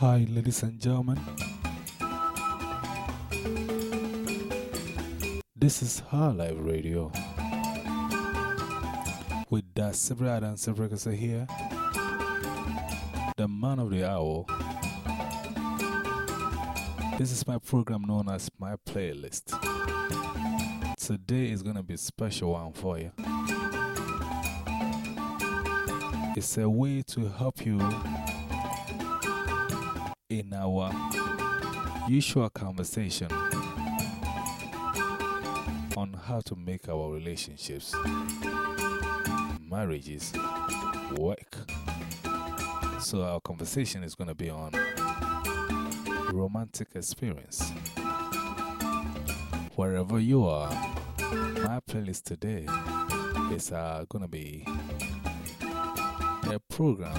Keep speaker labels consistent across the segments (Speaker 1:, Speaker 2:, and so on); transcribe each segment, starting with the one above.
Speaker 1: Hi, ladies and gentlemen. This is High Live Radio. With that Sibrad and Sibrakasa here, the man of the hour. This is my program known as My Playlist. Today is going to be a special one for you. It's a way to help you our usual conversation on how to make our relationships, marriages, work. So, our conversation is going to be on romantic experience. Wherever you are, my playlist today is uh, going to be a program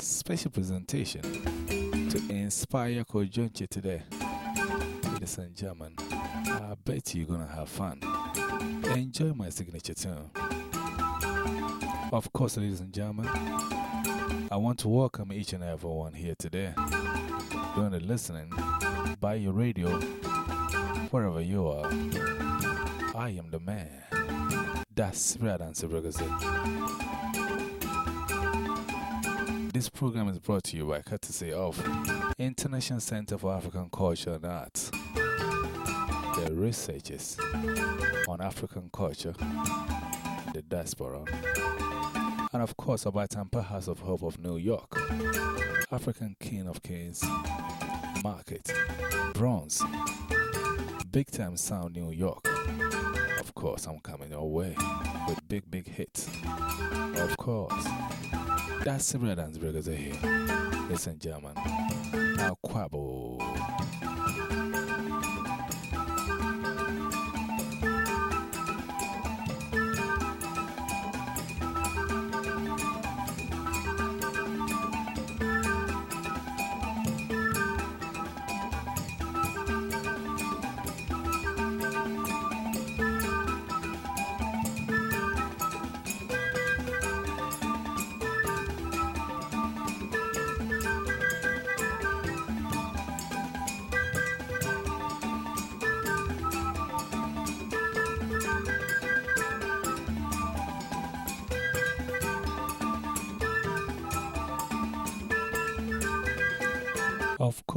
Speaker 1: special presentation to inspire Kojonche today. Ladies and gentlemen, I bet you're to have fun. Enjoy my signature tune. Of course, ladies and gentlemen, I want to welcome each and everyone here today. Doing the listening by your radio, wherever you are. I am the man. That's Brad and This program is brought to you by courtesy of International Center for African Culture and Arts, the researchers on African culture, the diaspora, and of course, about Tampa House of Hope of New York, African King of Kings, Market, Bronx, Big Time Sound New York. Of course, I'm coming your way with big, big hits. Of course. That's similar dance breakers here. Listen, German. Now, Quabo.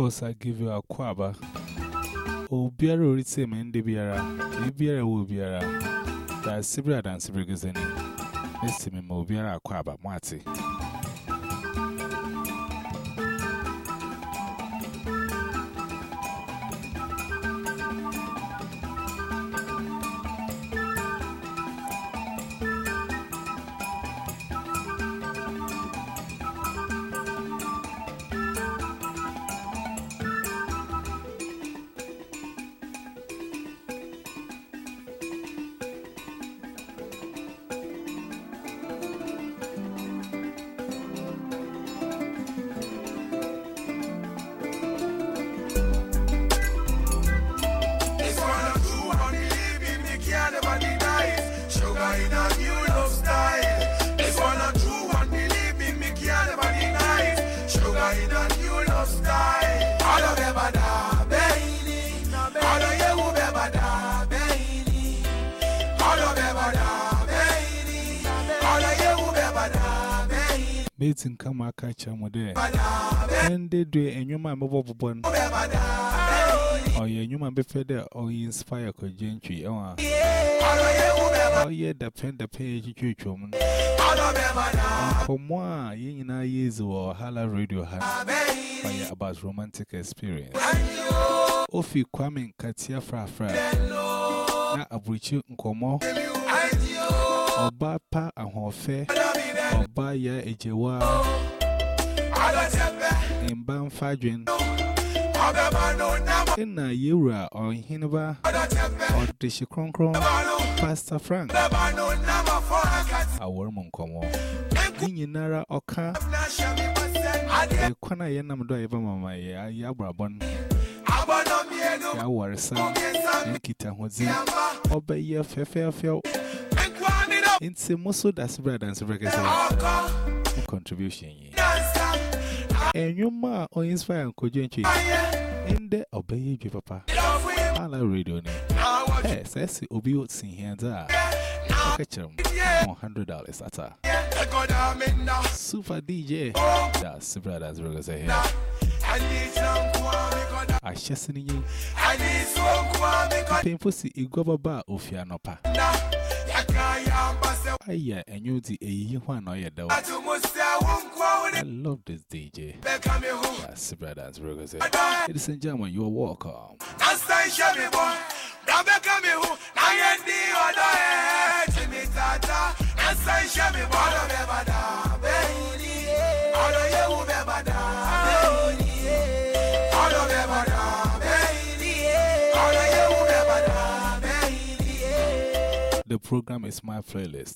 Speaker 1: Course, I give you a quaba. Oh, Biara would say, Mendy Biara, Biara will Biara. That's Sibra and Sibrigazini. This me Mobiara quaba, Marty. Mobile bone. Or your new man be fed there, or you inspire a gentry. Oh, yeah, depend the page you woman. For more, you know, years or Hala Radio. Fire about romantic experience. Ofi Kwame Katia Fra Fra. Na Abuchi Nkomo. Oba Pa Ahofe. Oba Ya Ejewa. Mba Mfadwin. Ina Yura or Hinba or Dishi Kronkron. Pastor Frank. Our Munkomo. Ninara Oka. Eh, Kwana Yanam do Eva Mama Ya Yabrabon. Ya Warsa. Nkita Hozi. Oba Ye Fefe Feo. Inti Muso das bread and Sebrekasa. Contribution. And you ma inspire Kojenchi. In the Obey you, Papa. Hala radio name. Yes, that's the Obi Otsin here. Catch him $100 at a super DJ. That's the brothers, Rogers here. I just in you. Painful see and you the a year one or your dog. I love this DJ. That's the brothers, here. Ladies and gentlemen, you are welcome. The program is my playlist.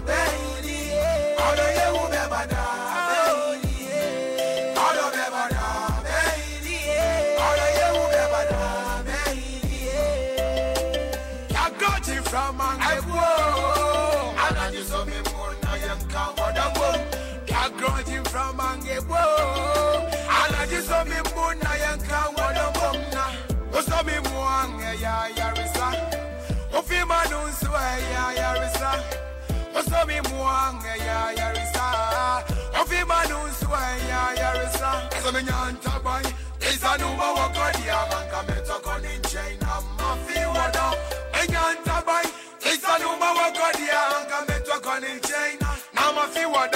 Speaker 2: yeah, Risa. As I'm in Yantabai, there's a new one, God, yeah, man, come and talk on in China, Mafi, what up? Yantabai, there's a new one, God, yeah, man, come and talk on in China. Now, Mafi, what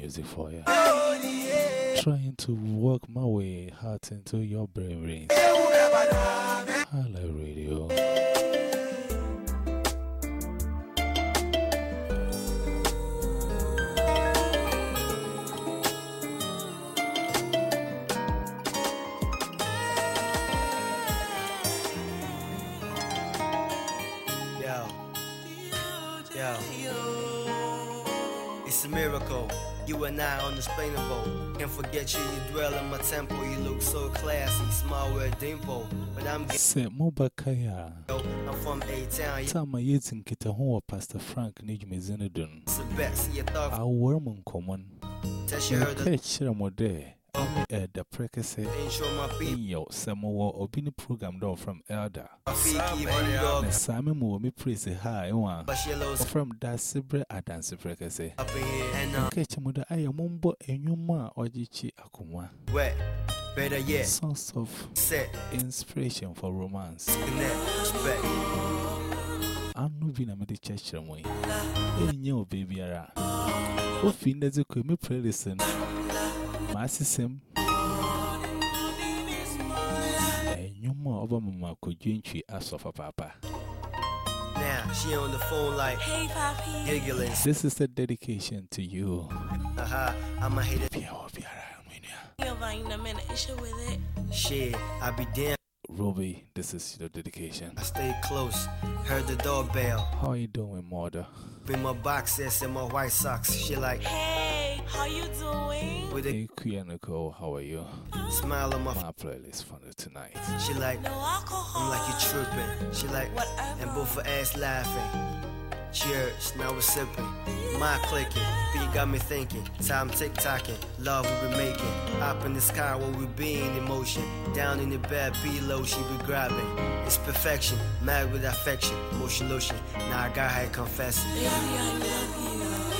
Speaker 1: music for you. Trying to work my way hard into your brain. High radio.
Speaker 3: Yo. Yo. It's a miracle. You and I unexplainable. Can't forget you, you dwell in my temple. You look so classy, small with dimple. But I'm getting
Speaker 1: Mobakaya.
Speaker 3: I'm from A Town.
Speaker 1: Tama yetin kita huwa Pastor Frank Nijme Zinedun.
Speaker 3: the best. See your thought.
Speaker 1: Our worm common.
Speaker 3: Heard the
Speaker 1: Catch them there. uh, the
Speaker 3: precursor
Speaker 1: in your Samoa or Bini program door from Elder. Sammy Mumi praise a high one from that Sibre Adansi
Speaker 3: precursor.
Speaker 1: Catch Muda, I am Mumbo and Yuma or Jichi Akuma.
Speaker 3: Better yet,
Speaker 1: source of inspiration for romance. I'm not being a medic church ceremony. Hey, yo, baby, I'm not being a medic church ceremony. Pray listen. My. And you more over Mamma could you entry as of a papa.
Speaker 3: Now, she on the phone like
Speaker 4: Hey, Papi.
Speaker 3: giggling.
Speaker 1: This is a dedication to you.
Speaker 3: Uh-huh, Haha, I'ma hit it.
Speaker 1: Pia or Piara, Minia.
Speaker 4: You're buying a oh, ah, minute ah. issue with it.
Speaker 3: Shit, I be damn.
Speaker 1: Roby, this is your dedication.
Speaker 3: I stay close. Heard the doorbell.
Speaker 1: How are you doing, mother?
Speaker 3: Bring my boxes and my white socks. She like
Speaker 4: Hey, how you doing?
Speaker 3: with a
Speaker 1: Hey, Queen Nicole, how are you?
Speaker 3: smile on my.
Speaker 1: My playlist for tonight.
Speaker 3: She like
Speaker 4: No alcohol.
Speaker 3: I'm like you tripping. She like
Speaker 4: Whatever.
Speaker 3: and both her ass laughing. Cheers, now we're sipping. My clicking, beat got me thinking. Time tick tocking, love we be making. Up in the sky while we be in motion. Down in the bed, below she be grabbing. It's perfection, mad with affection. Motion lotion, now I got her confessing.
Speaker 4: Baby, I love you.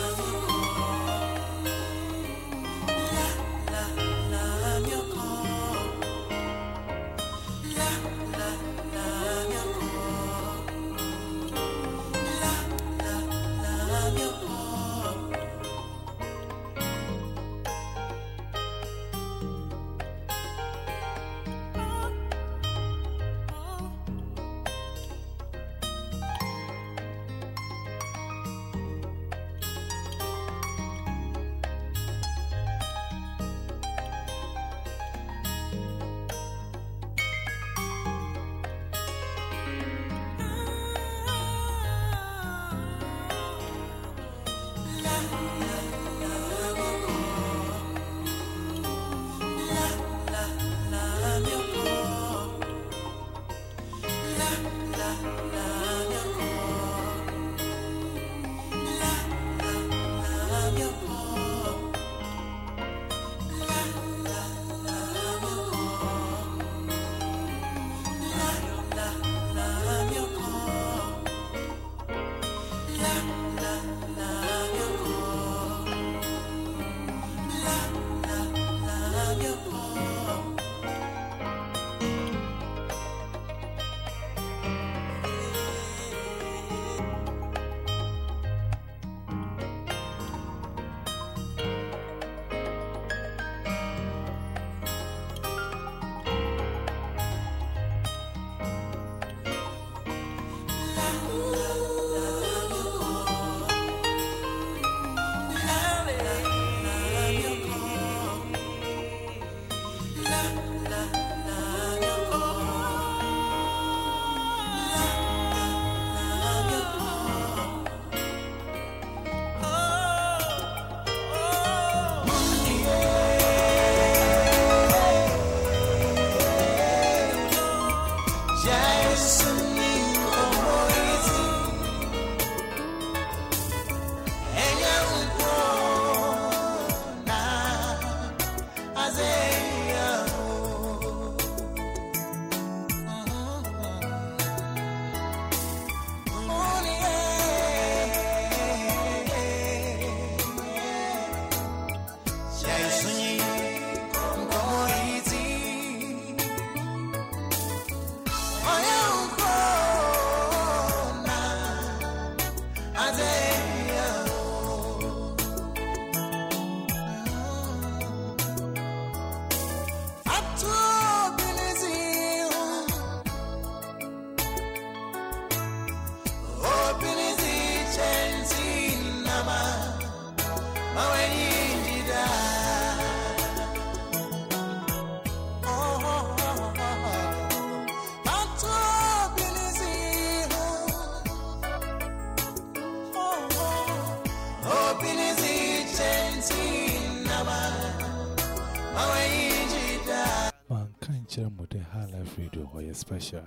Speaker 1: special.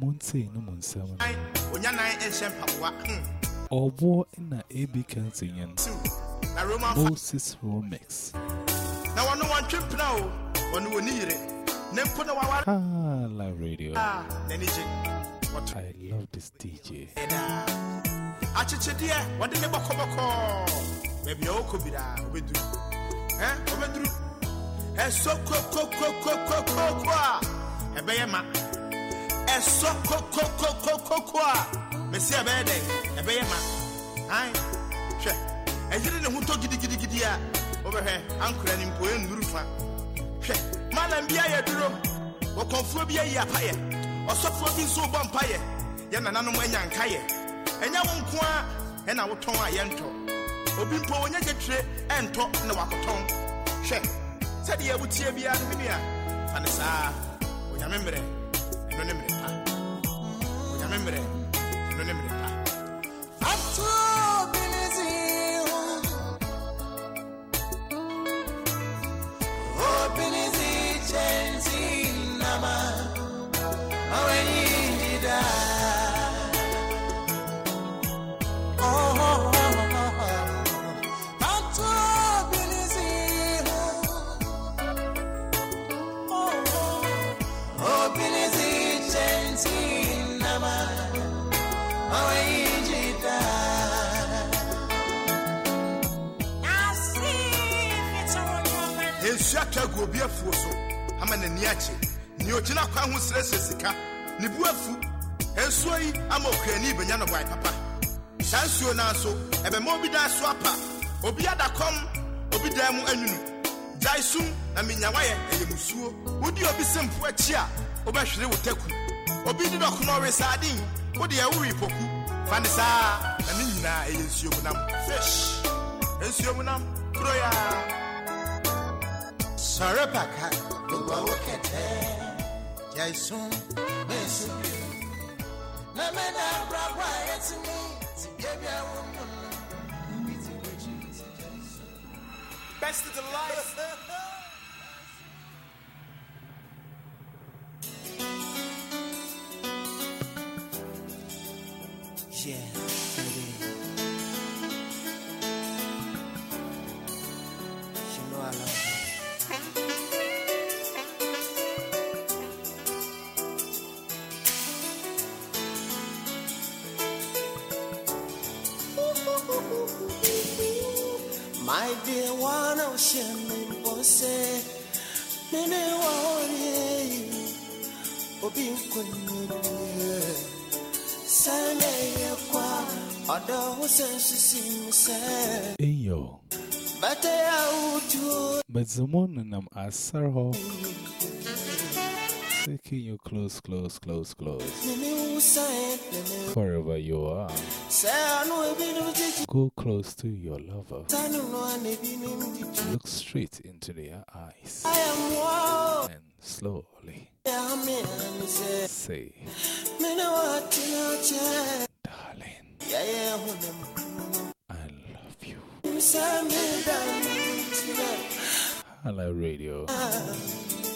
Speaker 1: Monse no
Speaker 2: Monsam. Or
Speaker 1: war in a AB Kensington. Moses
Speaker 5: Romix. Now I know one trip now, one will need it.
Speaker 1: Ah, live radio. I love this DJ.
Speaker 5: Achiche dear, what did the Boko Boko? Maybe Oko Bida, we do. ọmọdúró ẹsọ kókókókókókó a ẹbẹyẹ ma. Nko a ɛna wotɔn a yɛntɔ. Obi mpo wɔnyɛ gyetire ɛntɔ na wakɔtɔn hwɛ sɛdeɛ wotie biara no menua fa ne saa onyame mmerɛ ɛno ne mmerɛ pa. Onyame mmerɛ ɛno ne mmerɛ pa. Nsu atɔ agu obi afuo so. Ama n'ani akye. Nea ogyina kwan ho srɛsrɛ sika. Ne bu afu. Nsuo yi ama okuani bɛnya no papa. Saa nsuo no nso ɛbɛma obi dan so apa. Obi ada obi dan mu anwunu. Gyae sum na menyawayɛ ɛyɛ musuo wodi obi sɛ mpo akyi a wobɛhwere wo taku. Obi de dɔkono ɔwe wode ɛwore poku fa ne saa. Na ne nyinaa ɛyɛ nsuo mu nam. Fish nsuo mu nam. Kuroyaa
Speaker 6: bàkà gbogbo owó kẹ̀tẹ́ jẹ́ ìsún bẹ́ẹ̀ sí bí o. Nàmẹ́nà àbúráwá ayé ti mú ti gébí àwọn ọmọ náà. Ibi tí wọ́n jí ti jẹ́
Speaker 5: best of the life.
Speaker 4: shame, say, Mene warrior, Obi Kunye, Sunday, Other was a sim,
Speaker 1: In yo.
Speaker 4: but they are to
Speaker 1: But the morning I'm at Sarho. Taking you close, close, close, close. Wherever you are,
Speaker 4: say, I know a bit of it.
Speaker 1: go close to your lover.
Speaker 4: I don't know, and they be named.
Speaker 1: Look straight into their eyes
Speaker 4: I am one,
Speaker 1: and slowly
Speaker 4: say,
Speaker 1: say,
Speaker 4: Mene what you
Speaker 1: Darling,
Speaker 4: Yeah, yeah, when
Speaker 1: I love you. Hello, radio.
Speaker 4: Ah.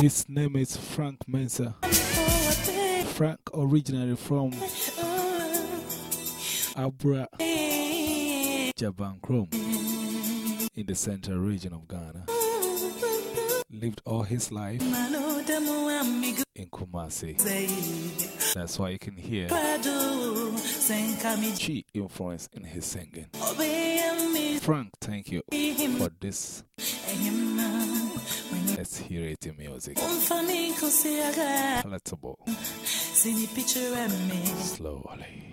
Speaker 1: His name is Frank Mensa. Frank, originally from Abra Jabankrom in the central region of Ghana. Lived all his life in Kumasi. That's why you can hear Chi influence in his singing. Frank, thank you for this. Let's hear it in music. Palatable. Slowly.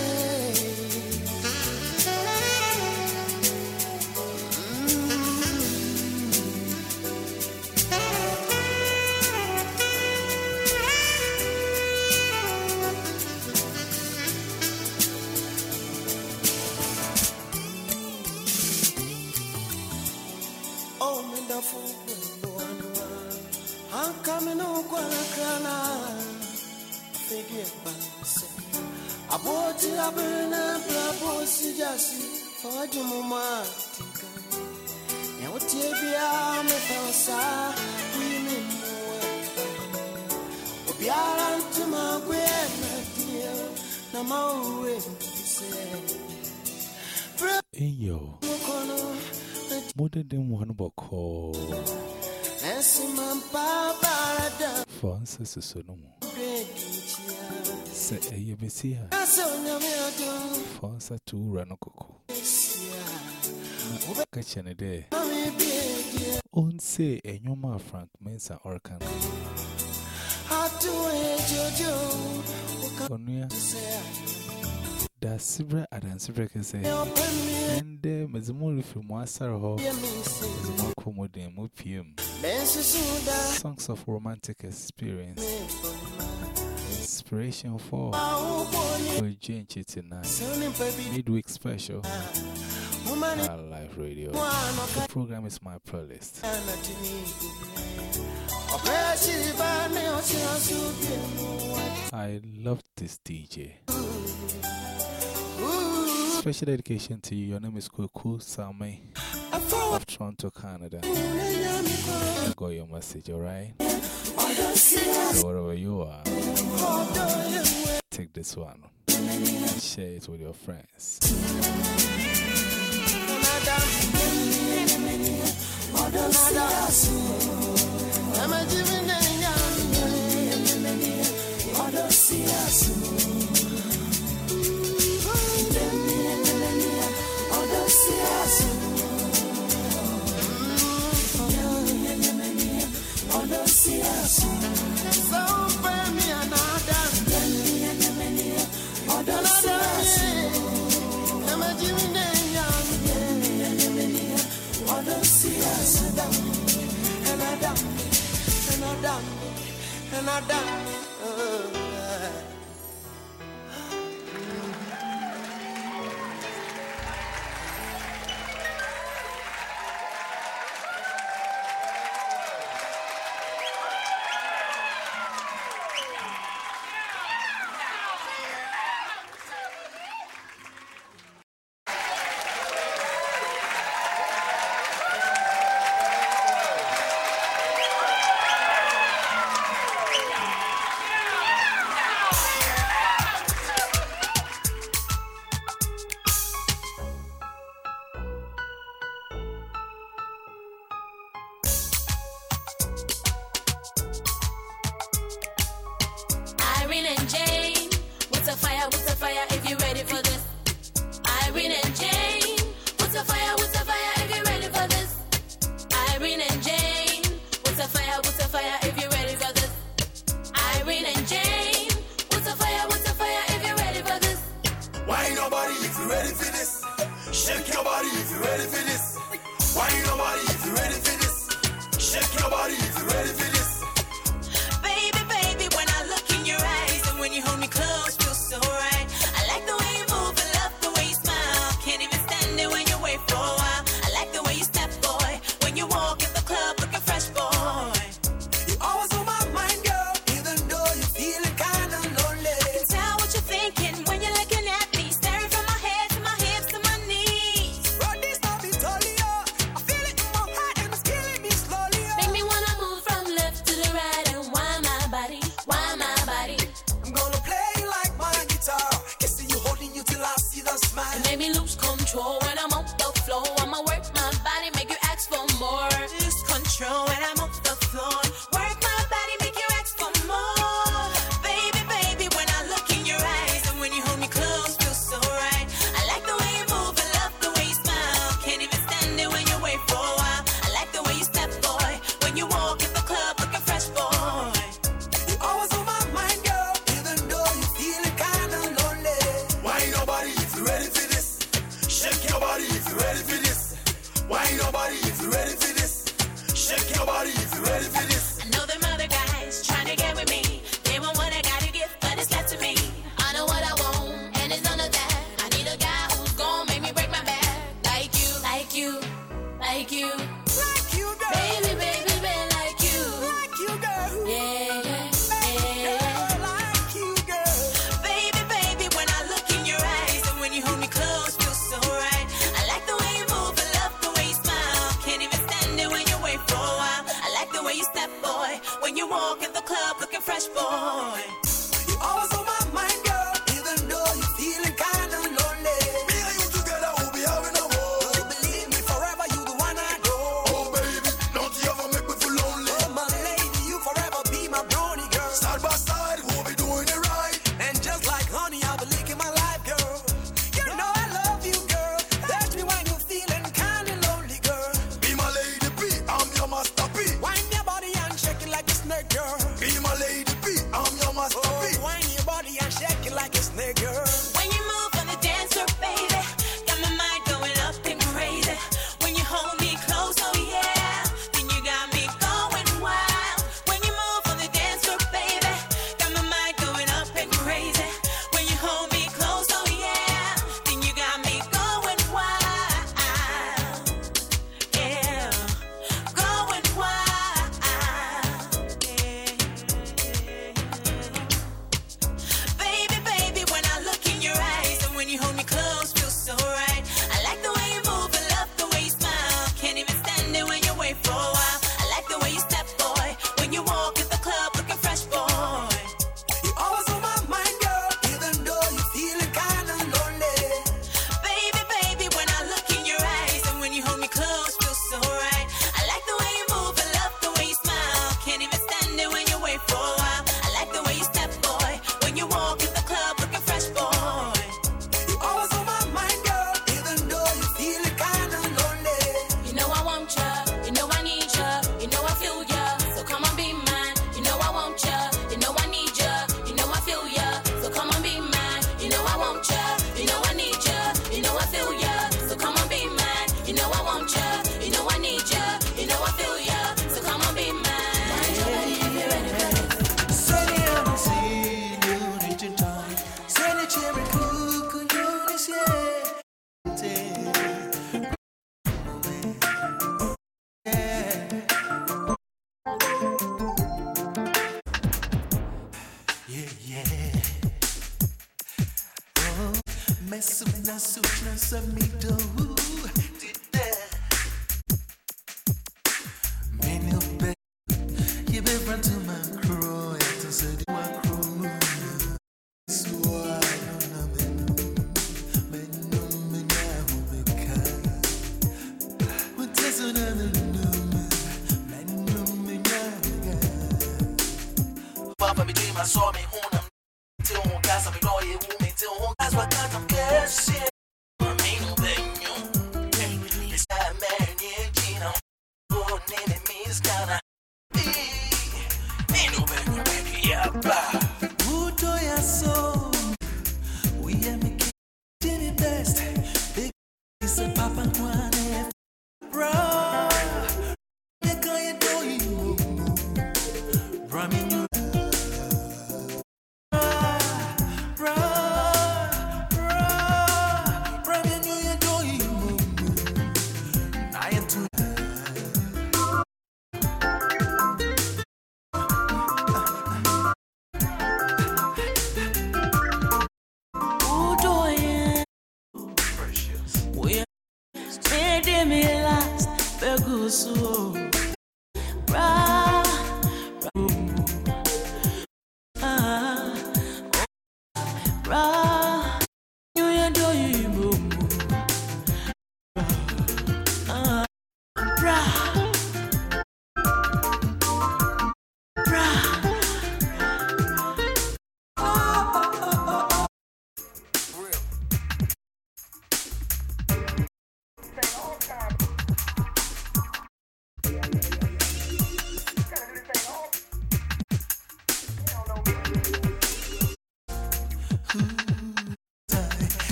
Speaker 4: Aboti Abuna, Bravo, Sijasi, for Jumuma. Now, what you be a metalsa, women Obiara to my dear. Namawe, say.
Speaker 1: Eyo, mode dem one boko.
Speaker 4: Nesiman Papa,
Speaker 1: For ancestors, no more.
Speaker 4: Brady,
Speaker 1: Say, a yebesia.
Speaker 4: I saw Yamia.
Speaker 1: For answer to Ranokoko. Catch any day. On say eh, a Yoma Frank Mensa Orkan. Onuya. Da Sibra Adan Sibra can say. And there, Mazamuri from Wasar Hall. OPM. Songs of romantic experience. Inspiration for for Jane tonight. Midweek special. Our live radio. The program is my playlist. I love this DJ. Special dedication to you. Your name is Kuku Same of Toronto, Canada. I got your message, alright? Wherever you are, take this one and share it with your friends.
Speaker 4: And I done. Uh,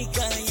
Speaker 7: Mommy can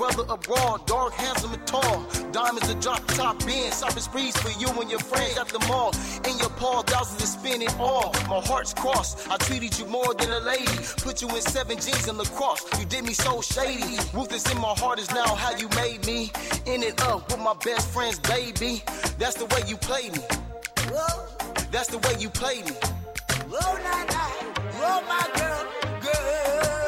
Speaker 8: brother abroad, dark, handsome, and tall. Diamonds a drop top bin, shopping sprees for you and your friends at the mall. In your paw, thousands are spinning all. My heart's crossed. I treated you more than a lady. Put you in seven G's and lacrosse. You did me so shady. Ruthless in my heart is now how you made me. In and up with my best friends, baby. That's the way you play me. That's the way you play me.
Speaker 9: Oh nah, nah. oh my girl, girl.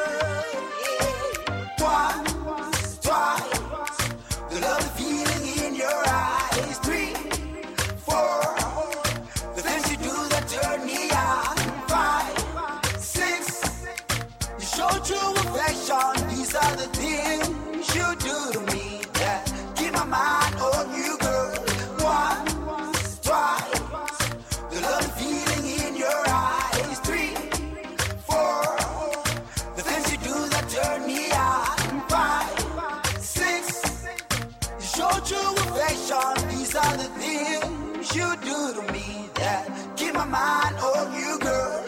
Speaker 9: mind on you, girl.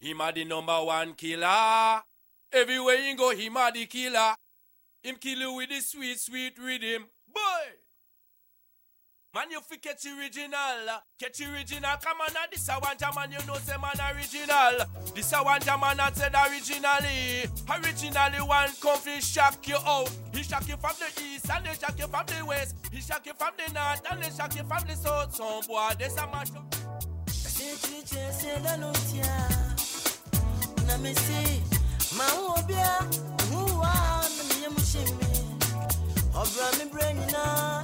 Speaker 10: Him a the number one killer. Everywhere you go, him a the killer. Him kill you with the sweet, sweet rhythm. Boy! Man, you fi catch original. Catch original. Come on, now, this a one jam, man. You know, say man original. This a one jam, man. I said originally. Originally, one come fi shock you out. He shock you from the east and they shock you from the west. He shock you from the north and they shock you from the south. Some boy, this a mash up.
Speaker 11: na me si ma wo bia hu wa na me yam shimi obra me bra nyina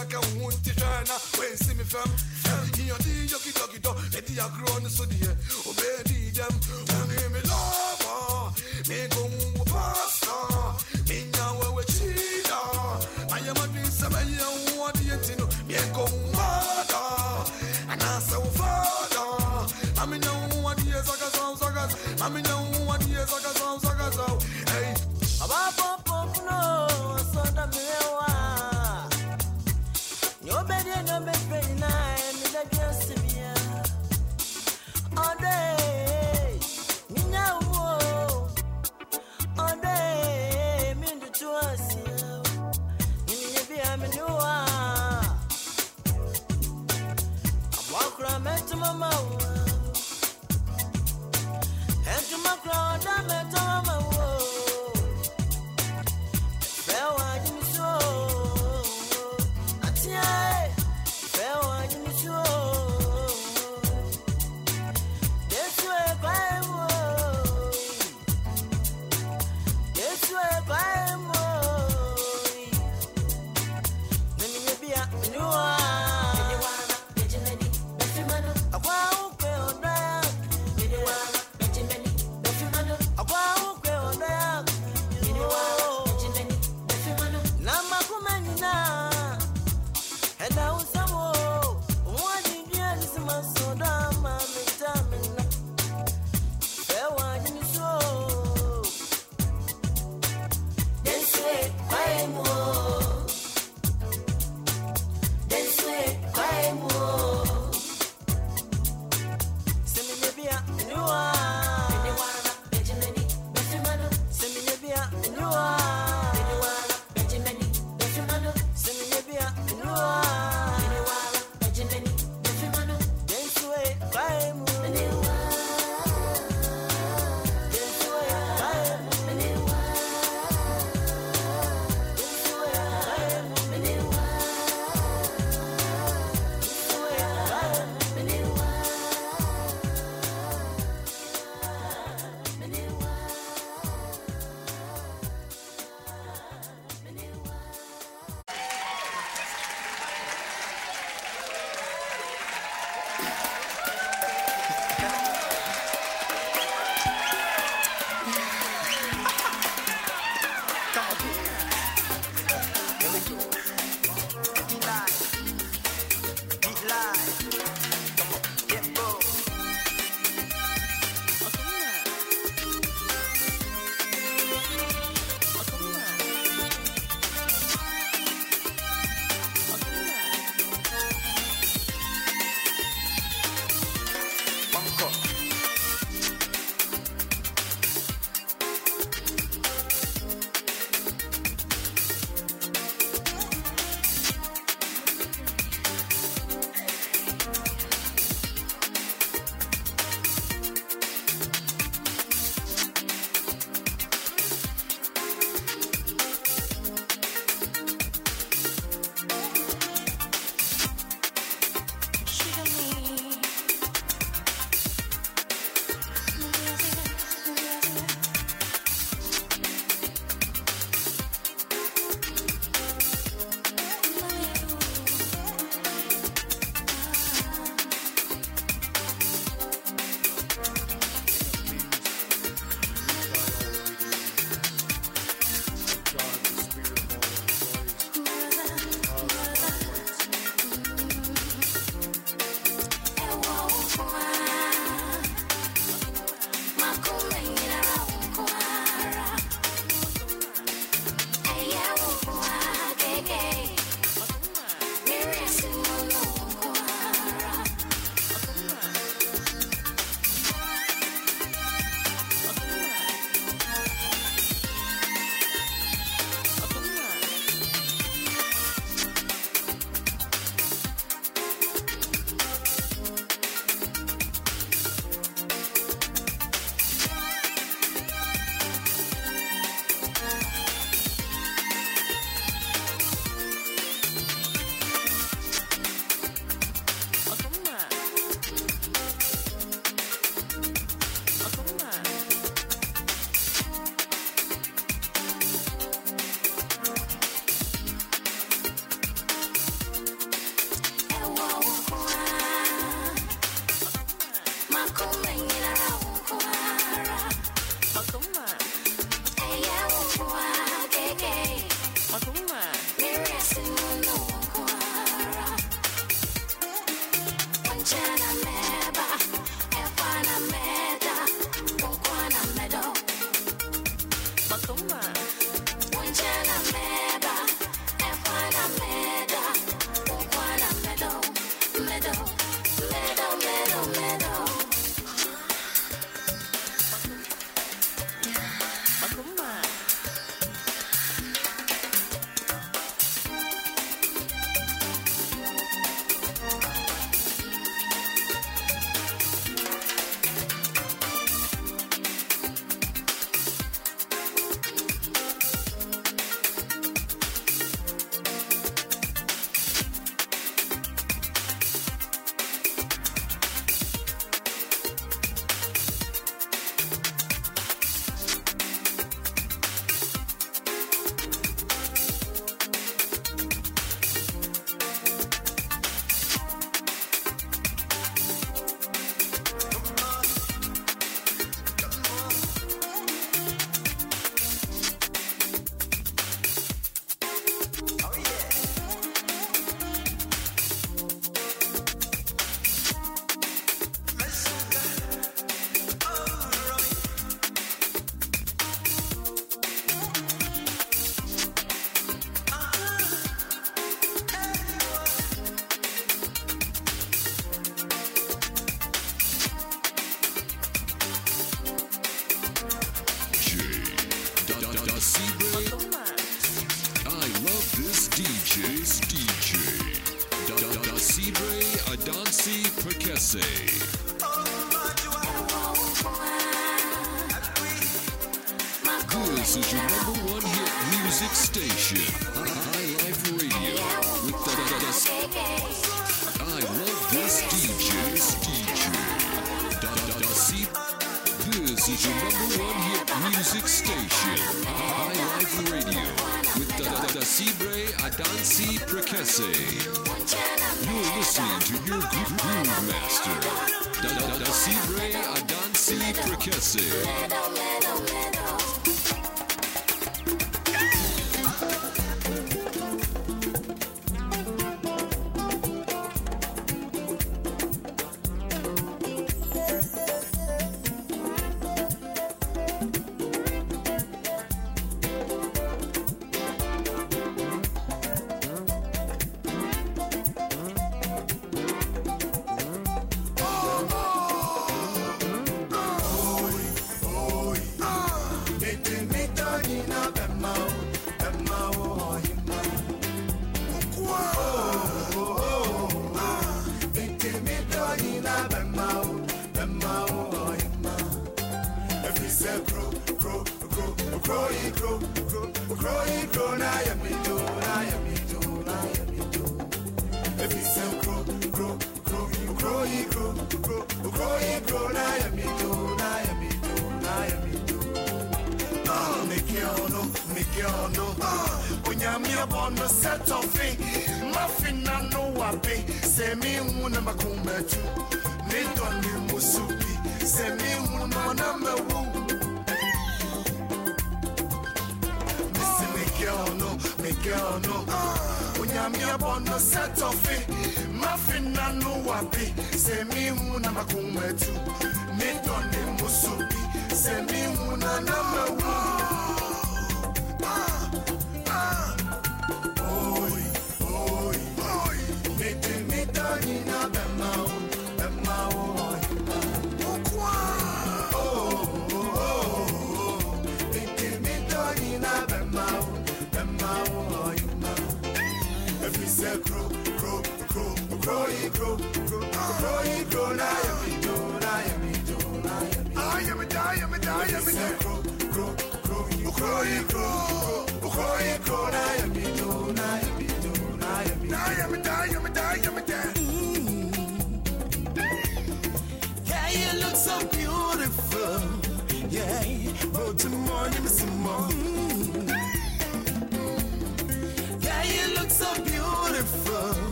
Speaker 2: aka hu nti hwa na when see me fam. Ni odi yogi doggy do. Me di agro no so die. Obedi dem. When me love. Me go pasta. Me nya we chida. Ah. I am a din se oh. me ye hu odi etino. Me go mada. And I say oh, father. I mean nya hu odi ezaka so zaka. I mean nya hu odi ezaka so so.
Speaker 11: Abwakra metu mama wa. Etu makra oda metu
Speaker 4: mama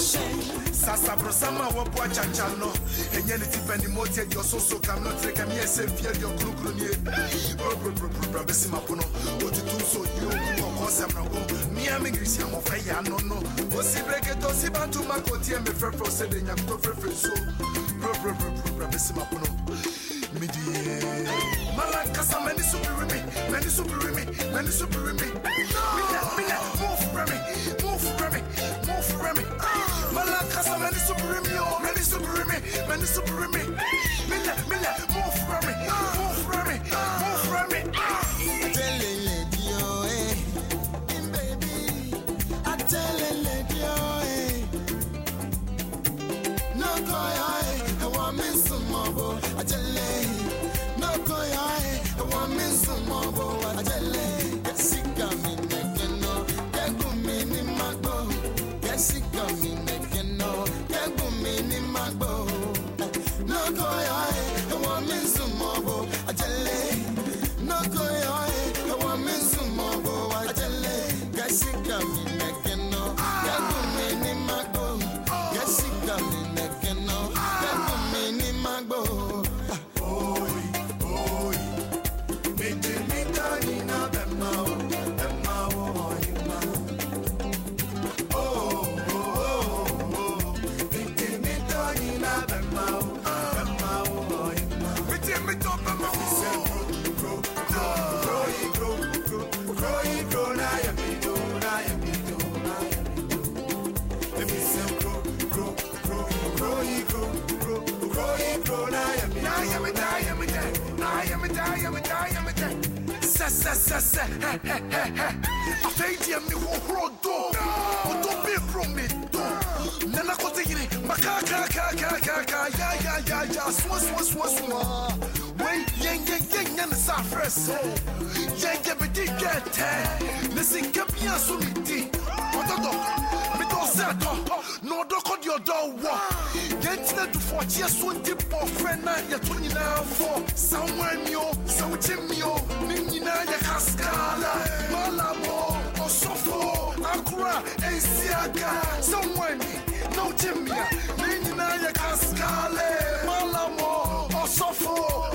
Speaker 4: shame.
Speaker 2: Sasa brosama wapua no Enye ni tipe ni motie dio soso kamno treka mi ese fie dio kru kru nie. Oh bro bro bro bro besi mapono. Oju tu so yo kuko kose mna o. Mi ame grisi amo fe ya no no. Osi breke to si bantu makoti eme fre fre se de nyam to fre fre so. Bro bro bro bro bro besi mapono. Mi die. Eh. Malakasa many supiri me, many supiri me, many supiri me. Mina mina move from me. super me, man, super me.
Speaker 8: Miller, Miller.
Speaker 2: Sɛsɛsɛsɛ afei deɛ mehohoro so yɛnyɛ bɛdi dwɛtɛ ne sika bia so medi ɔdɔdɔ medɔ sɛ dɔ na ɔdɔ kɔ deɛ ɔdɔ wɔ yɛntina dufoɔkyeɛ so nti bɔfrɛ na yɛto nyinaa fɔ sa woamio sa wokyɛmio ne nyinaa yɛ kaskala malamo ɔsɔfo akora ɛnsiaga sɛ woani na wokyɛmia ne nyinaa yɛ kaskale. Malamo ɔsɔfo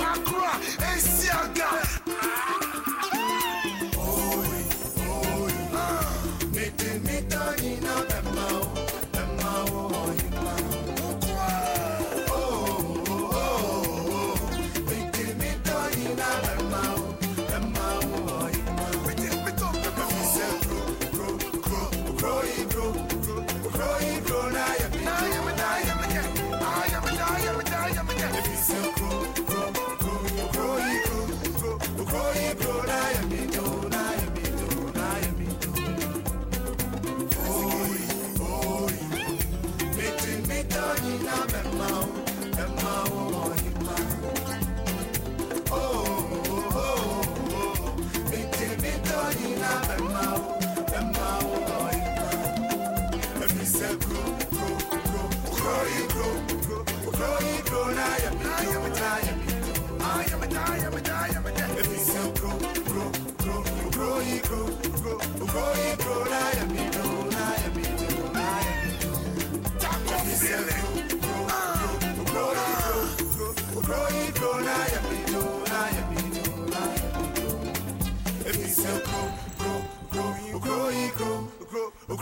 Speaker 12: Pray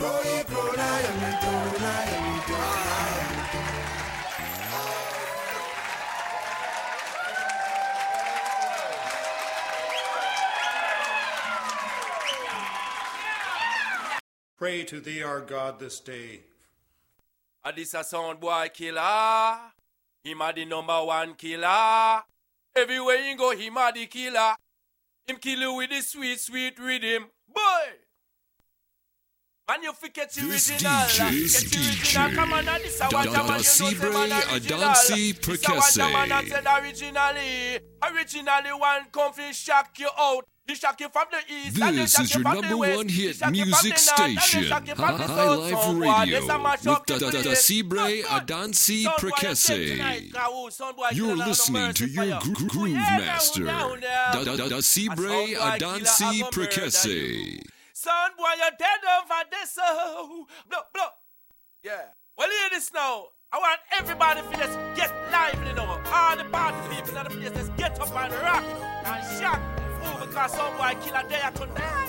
Speaker 12: to thee, our God, this day.
Speaker 10: And this a sound boy killer. Him a the number one killer. Everywhere you go, him a the killer. Him kill you with the sweet, sweet rhythm. Boy! Man, you forget the
Speaker 13: This
Speaker 10: original.
Speaker 13: DJ is
Speaker 10: original.
Speaker 13: DJ.
Speaker 10: Come on, this a what man, you know, man original.
Speaker 13: Adansi
Speaker 10: This a what man
Speaker 13: Prekese.
Speaker 10: said originally. Originally, one come shock you out. He shock you from the east
Speaker 13: This is your number one hit
Speaker 10: shock you from
Speaker 13: music
Speaker 10: the north and he
Speaker 13: station,
Speaker 10: shock you from the
Speaker 13: High. Life Radio,
Speaker 10: this
Speaker 13: with
Speaker 10: up
Speaker 13: Da-
Speaker 10: the
Speaker 13: Da- Da-
Speaker 10: place.
Speaker 13: Sibre Adansi
Speaker 10: Son boy, you take
Speaker 13: Prekese.
Speaker 10: tonight, Kawu. Son boy,
Speaker 13: You're
Speaker 10: kill a lot of
Speaker 13: listening to your
Speaker 10: for you.
Speaker 13: gro- groove master,
Speaker 10: now, now.
Speaker 13: Da- Da- Da- Da- Sibre
Speaker 10: A son boy
Speaker 13: Adansi
Speaker 10: killer, I go murder
Speaker 13: Prekese.
Speaker 10: Son boy, you're dead over this. So, blow, blow. Yeah. Well, hear this now. I want everybody to just get lively now. All the party people in the place, just get up and rock and shock. Oh, because some boy kill a day tonight. Nice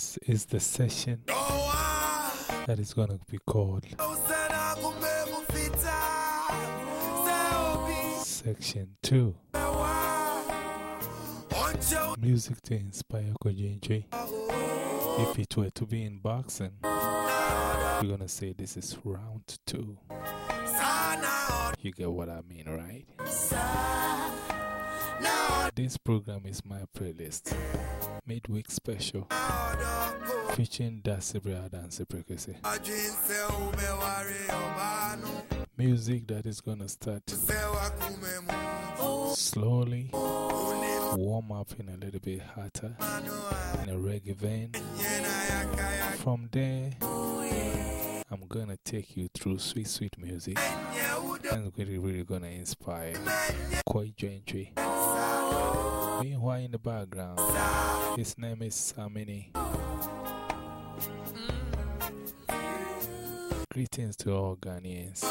Speaker 1: This is the session that is going to be called Section 2 Music to Inspire Kojenje. If it were to be in boxing, we're going to say this is round 2. You get what I mean, right? This program is my playlist, midweek special, featuring Dasibra Dance Prekese. Music that is gonna start slowly, warm up in a little bit hotter, in a reggae vein. From there, I'm gonna take you through sweet, sweet music. And really, really gonna inspire Koi Gentry. Meanwhile, in the background, his name is Samini. Greetings to all Ghanaians,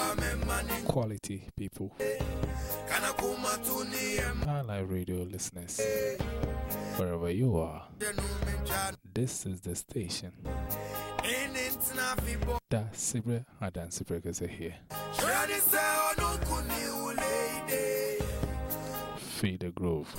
Speaker 1: quality people, Highlight Radio listeners, wherever you are. This is the station that Sibre Adan Sibre is here. Feed the
Speaker 2: groove.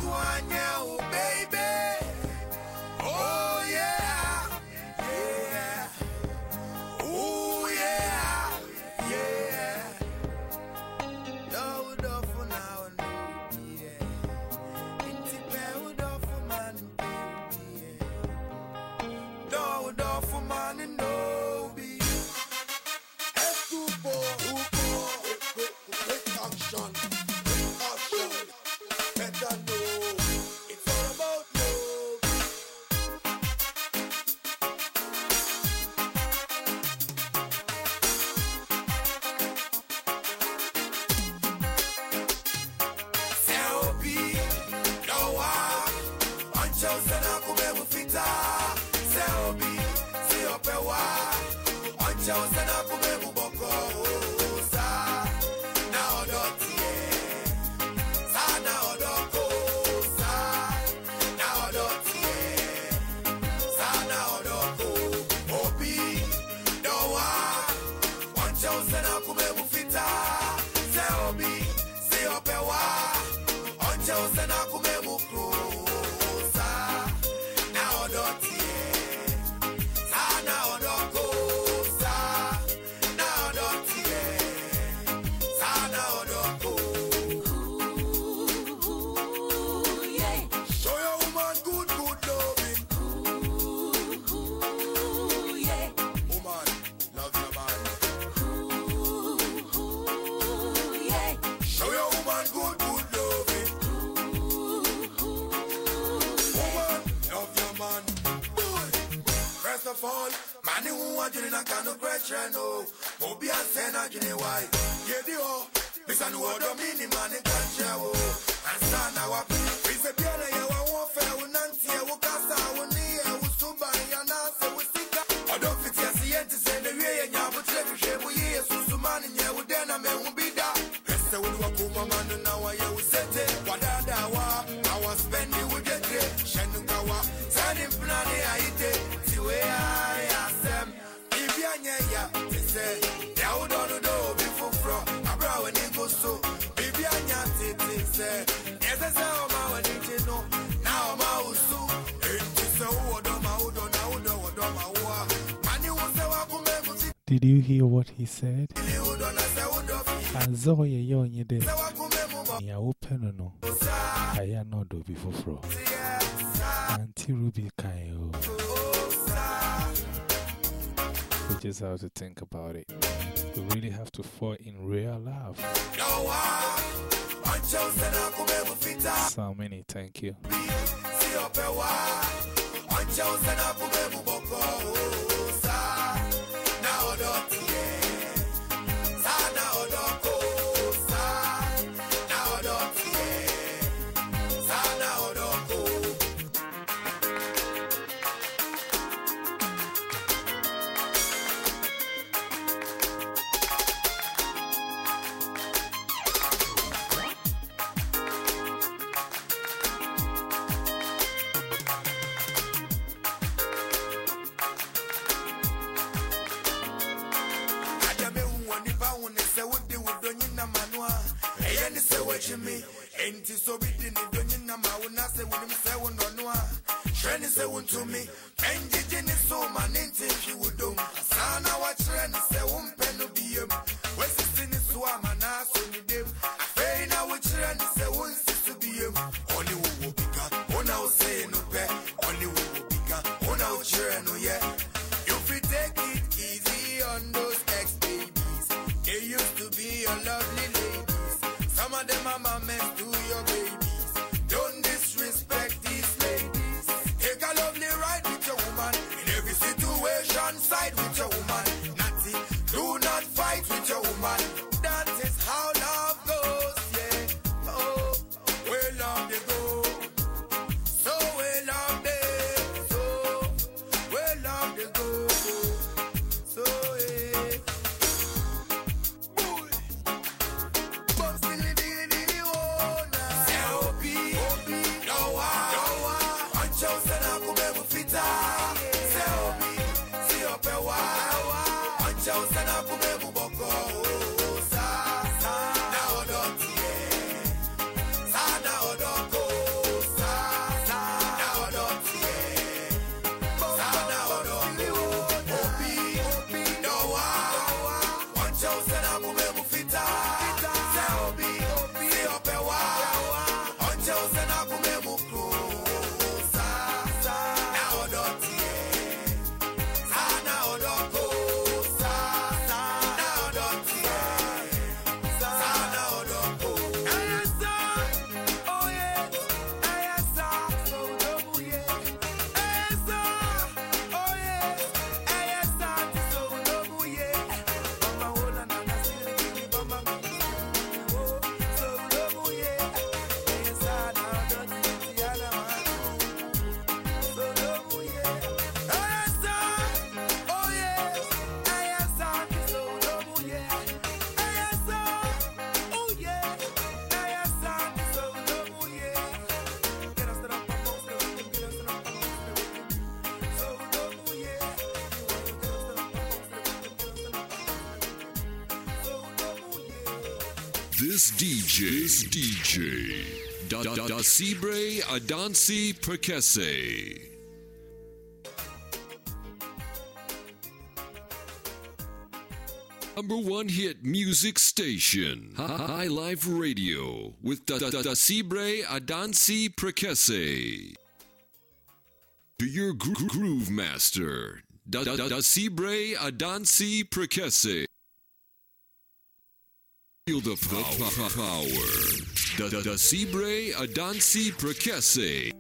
Speaker 1: Did you hear what he said? I yonye de. Ya open no. Aya no do before fro. Auntie Ruby. We just have to think about it. You really have to fall in real love. So many, thank you.
Speaker 2: Enti so bidi ni donyi na mauna se wuni se wunonwa Shreni se wuntumi Enjiji ni suma ninti shi wudum Sana wa shreni se wumpi
Speaker 14: This DJ, Da Da Da Sibre Adansi Perkese. Number one hit music station, High Life Radio, with Da Da Da Sibre Adansi Perkese. To your gro- groove master, Da Da Da Sibre Adansi Perkese. The power. Da da da Sibre Adansi Perkese.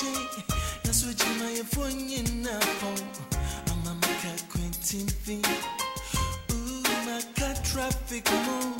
Speaker 14: che na so gyina yɛfo nyina fɔ traffic move.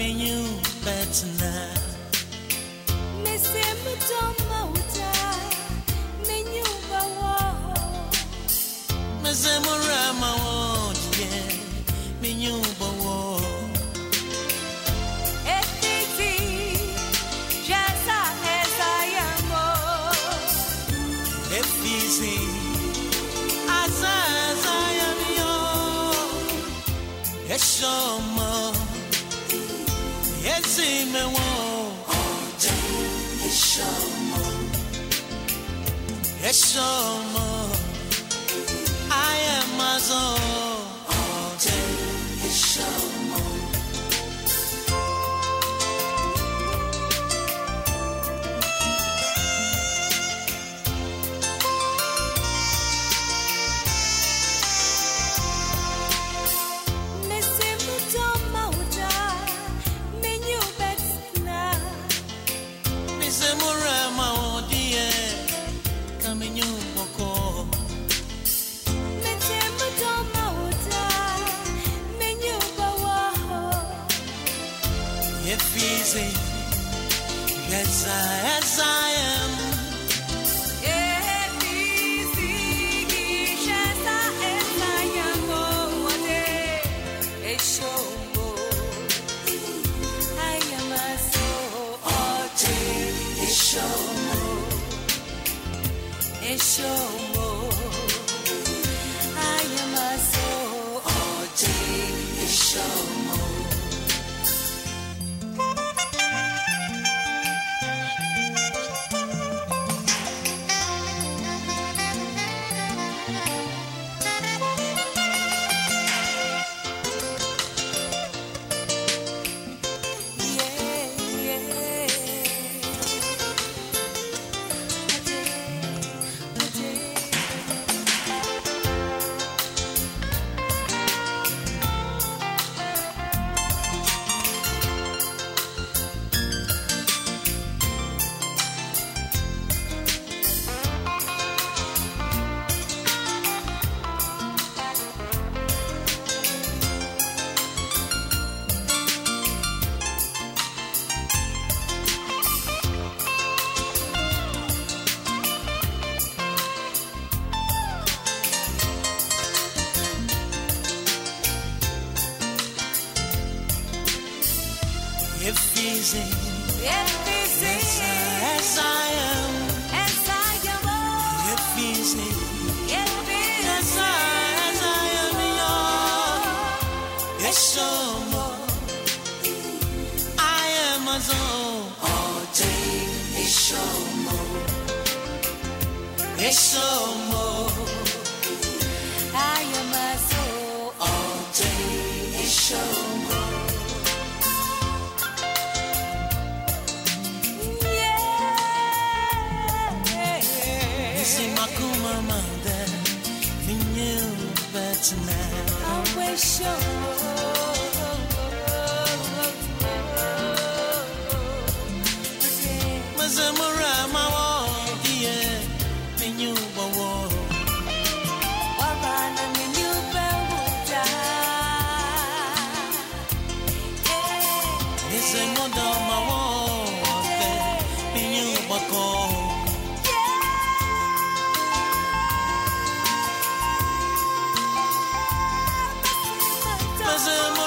Speaker 15: coming you
Speaker 7: Mazamura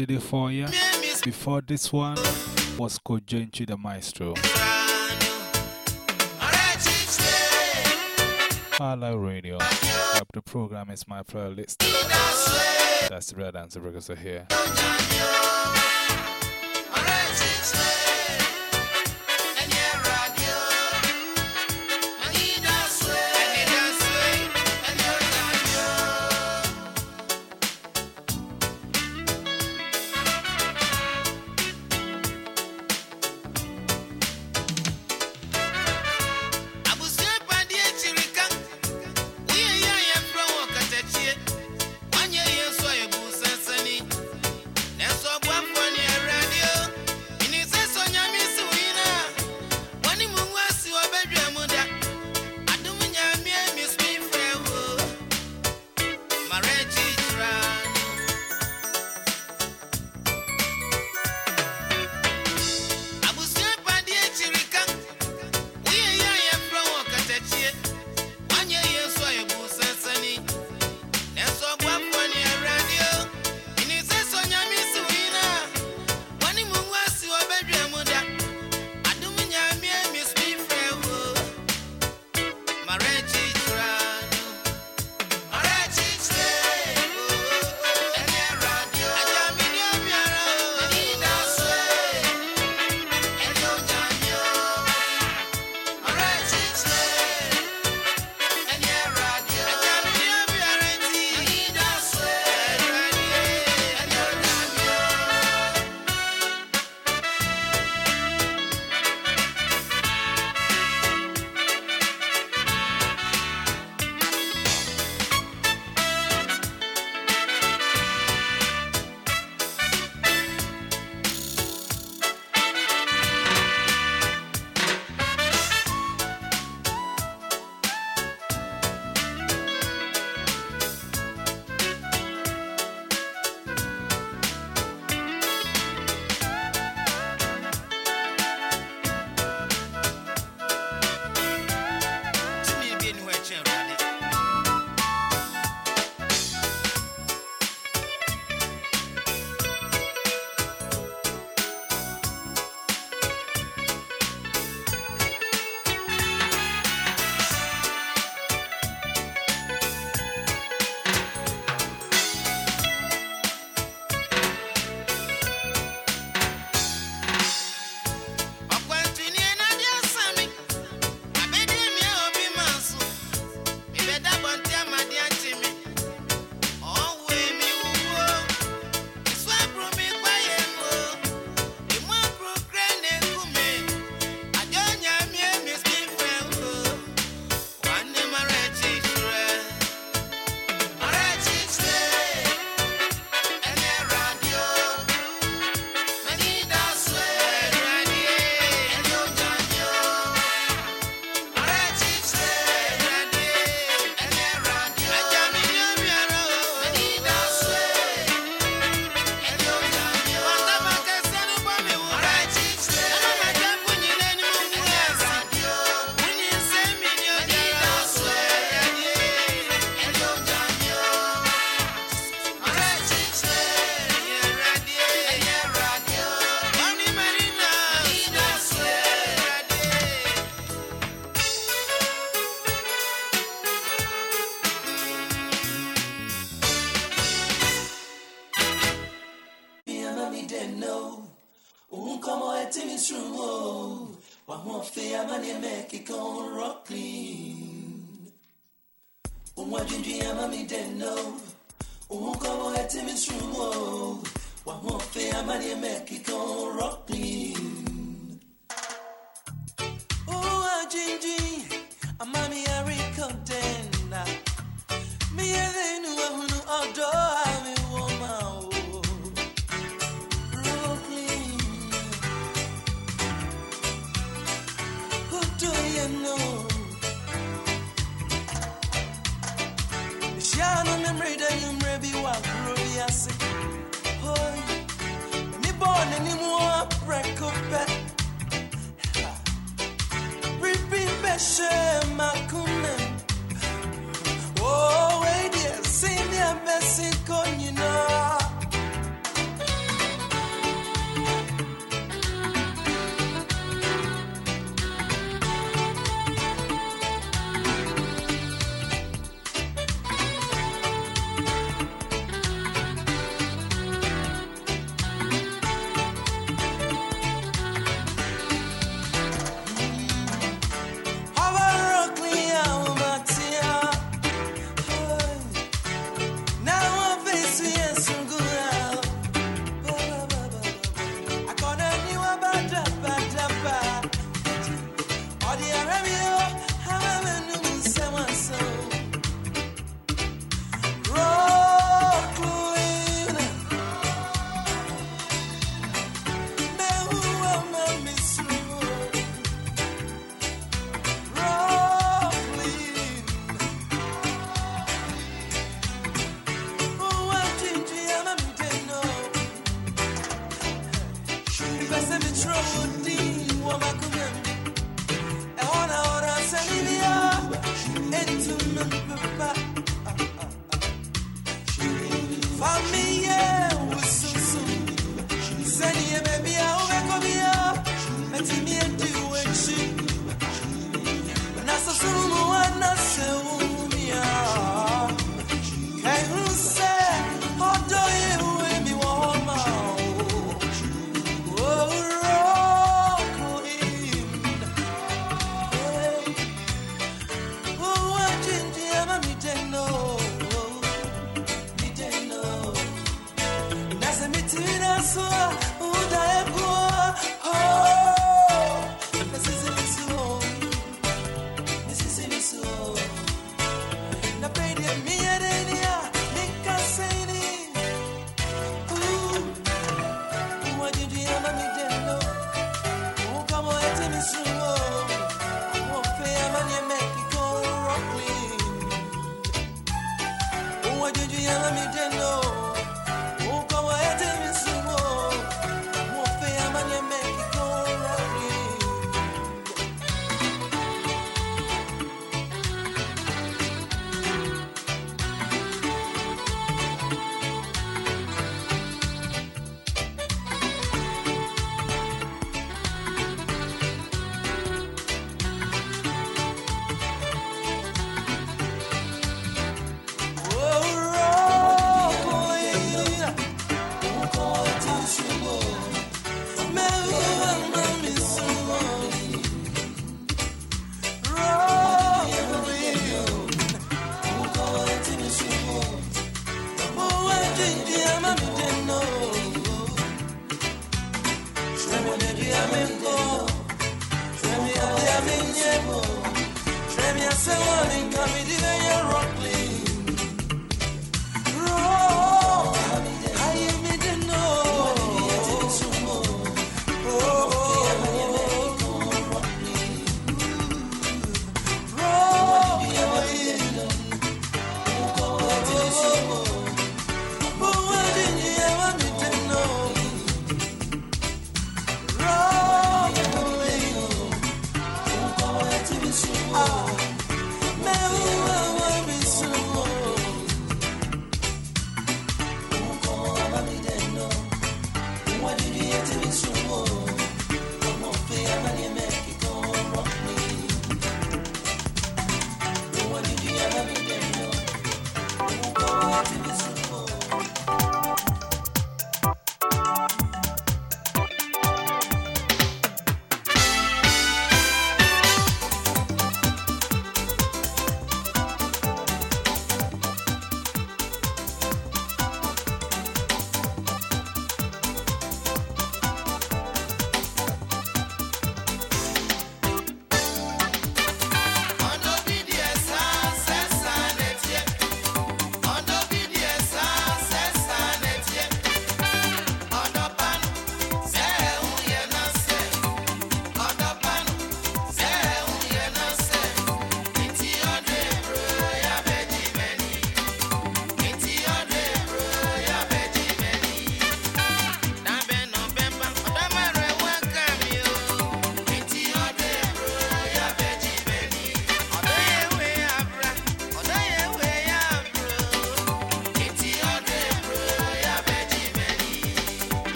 Speaker 11: Armachidede for you. Before this one was Kojenchi the Maestro. Highlight Radio. Up the program is my playlist. That's the Red Answer Records are here.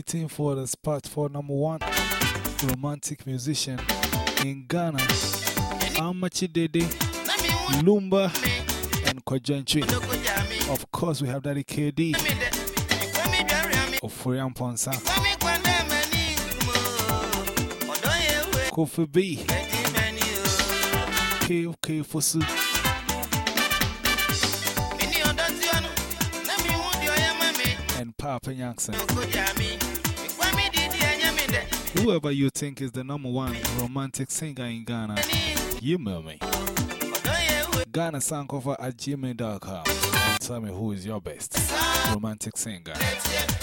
Speaker 1: Competing for the spot for number one romantic musician in Ghana. Amakye Dede, Lumba, and Kojo Antwi. Of course, we have Daddy KD of Furian Ponsa, Kofi B, KFK Fosu. And Papa Yankson. Whoever you think is the number one romantic singer in Ghana, email me. Ghana Sankofa at gmail.com and tell me who is your best romantic singer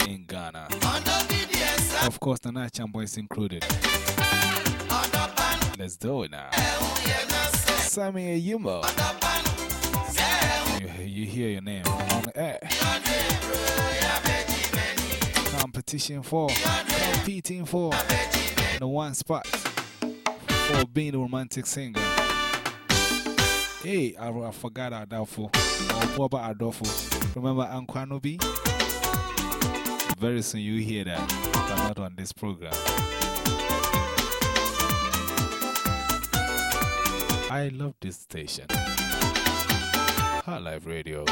Speaker 1: in Ghana. Of course, the Nachan boys included. Let's do it now. Sammy Yumo. You, you hear your name on air. Competition for, competing for the one spot for being a romantic singer. Hey, I, I forgot Adolfo. Or Boba Adolfo. Remember Ankwanobi? Very soon you hear that, but not on this program. I love this station. High Life Radio.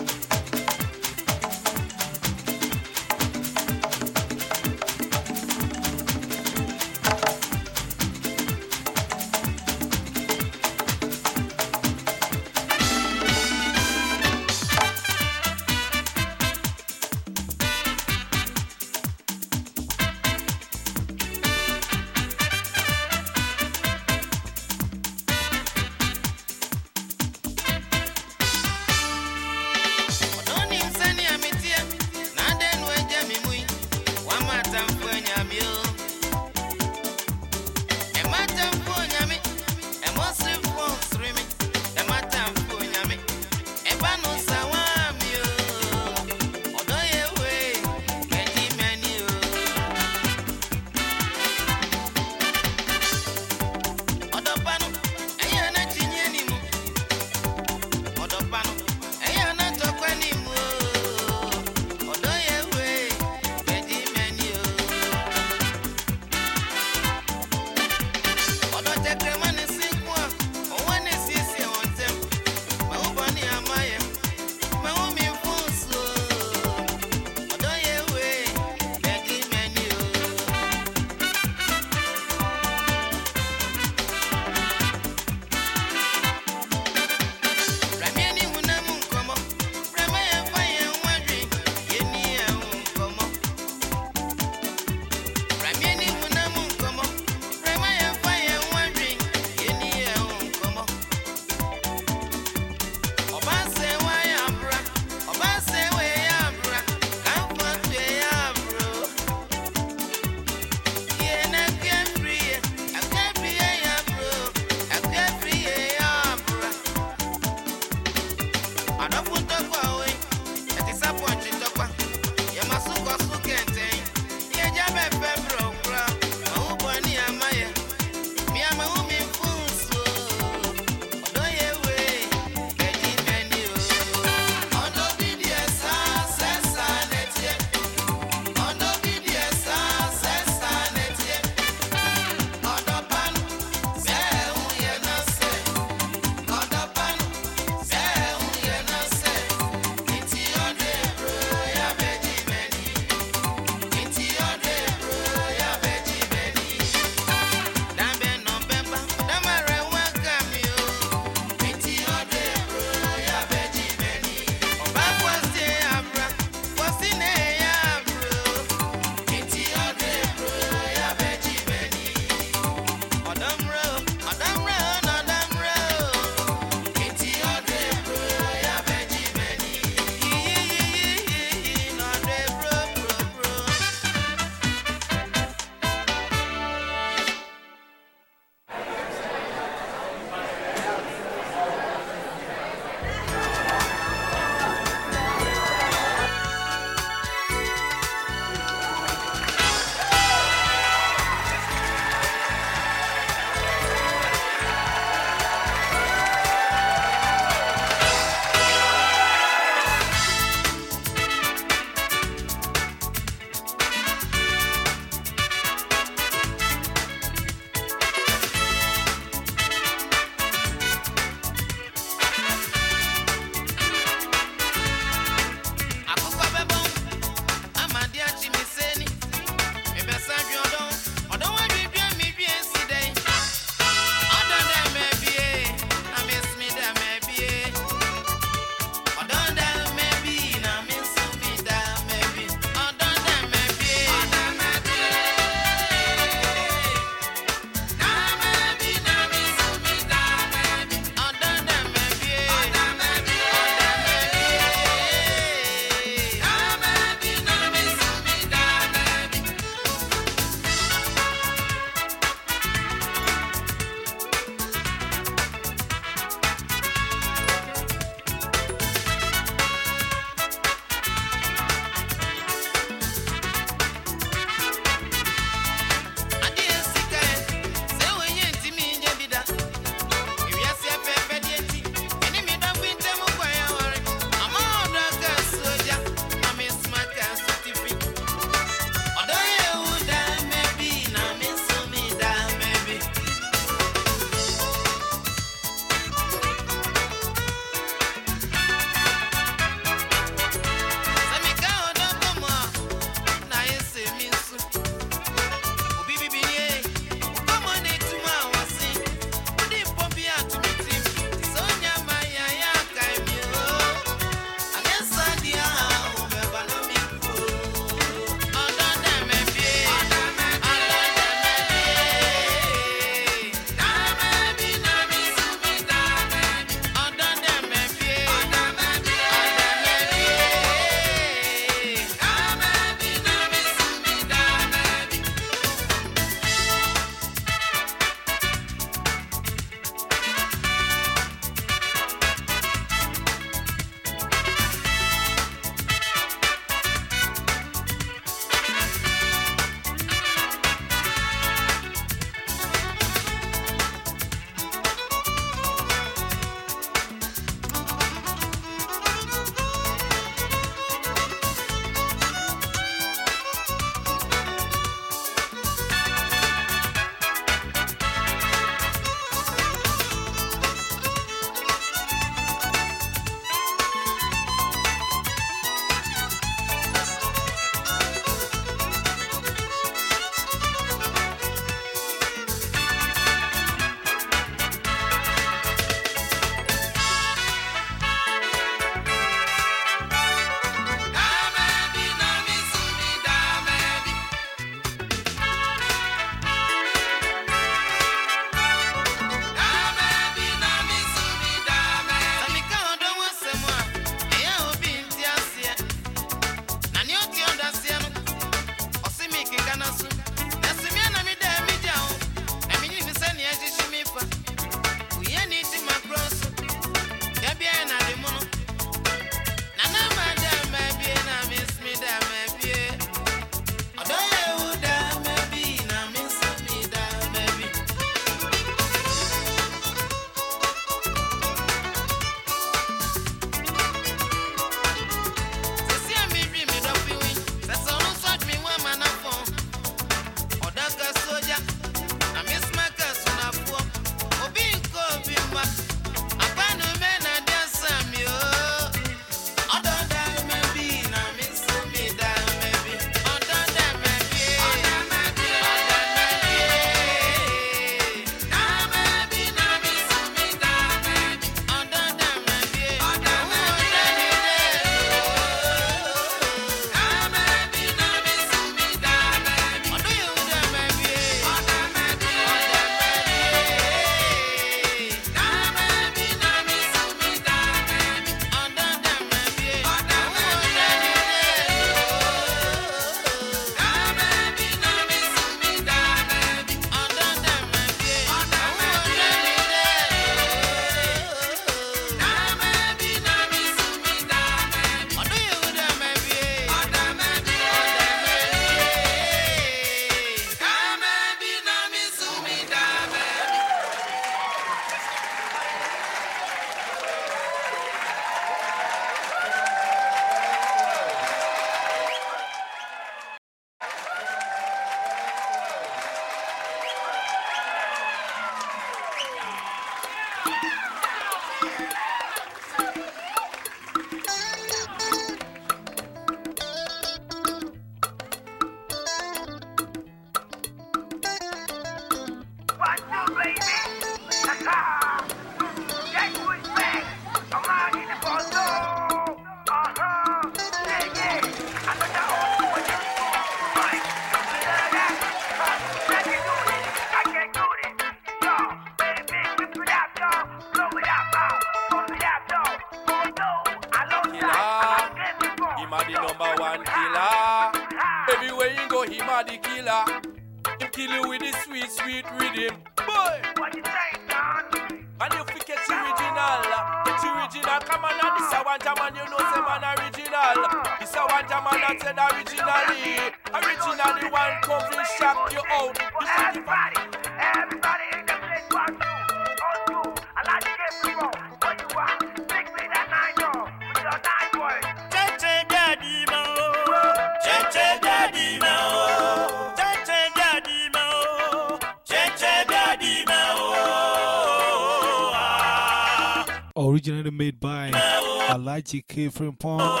Speaker 1: Catherine Pond,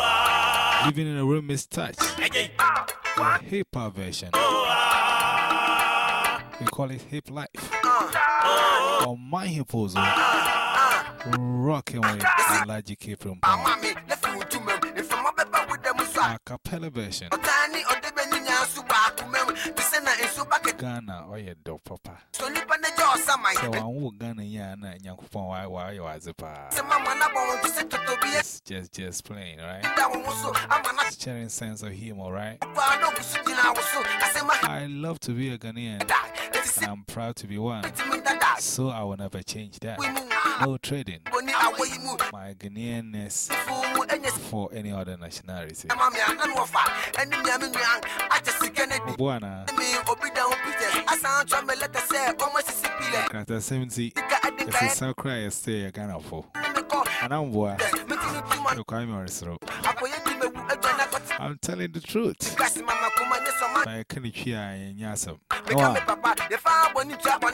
Speaker 1: Living in a Room is Touch, the hip hop version. We call it Hip Life. On my hipposal, rocking with
Speaker 9: the Logic Catherine Pond. A
Speaker 1: cappella version. just just playing, right? Sharing sense of humor, right?
Speaker 9: I
Speaker 1: love to be a Ghanaian, and I'm proud to be one, so I will never change that. No trading my Ghanaianness for any other nationality. Buana. Kata 70. If you sell cry, you stay a of fool. I'm you. I'm telling the truth. I can hear in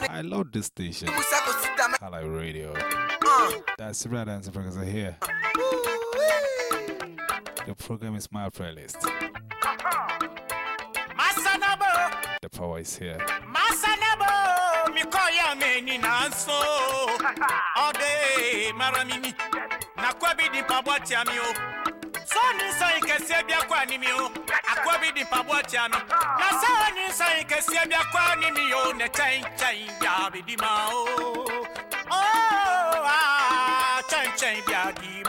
Speaker 1: I love this station. I like radio. That's right, answer because I hear. The program is my playlist. The power is here
Speaker 16: you call ya many nanso all day maramini. Na kwabi di pabwati ami o so ni so ikesie bia kwa ni mi o akwabi di pabwati ami ah. na so ni so ikesie bia kwa ni mi ne chain chain ya bi o oh ah chain chain bia di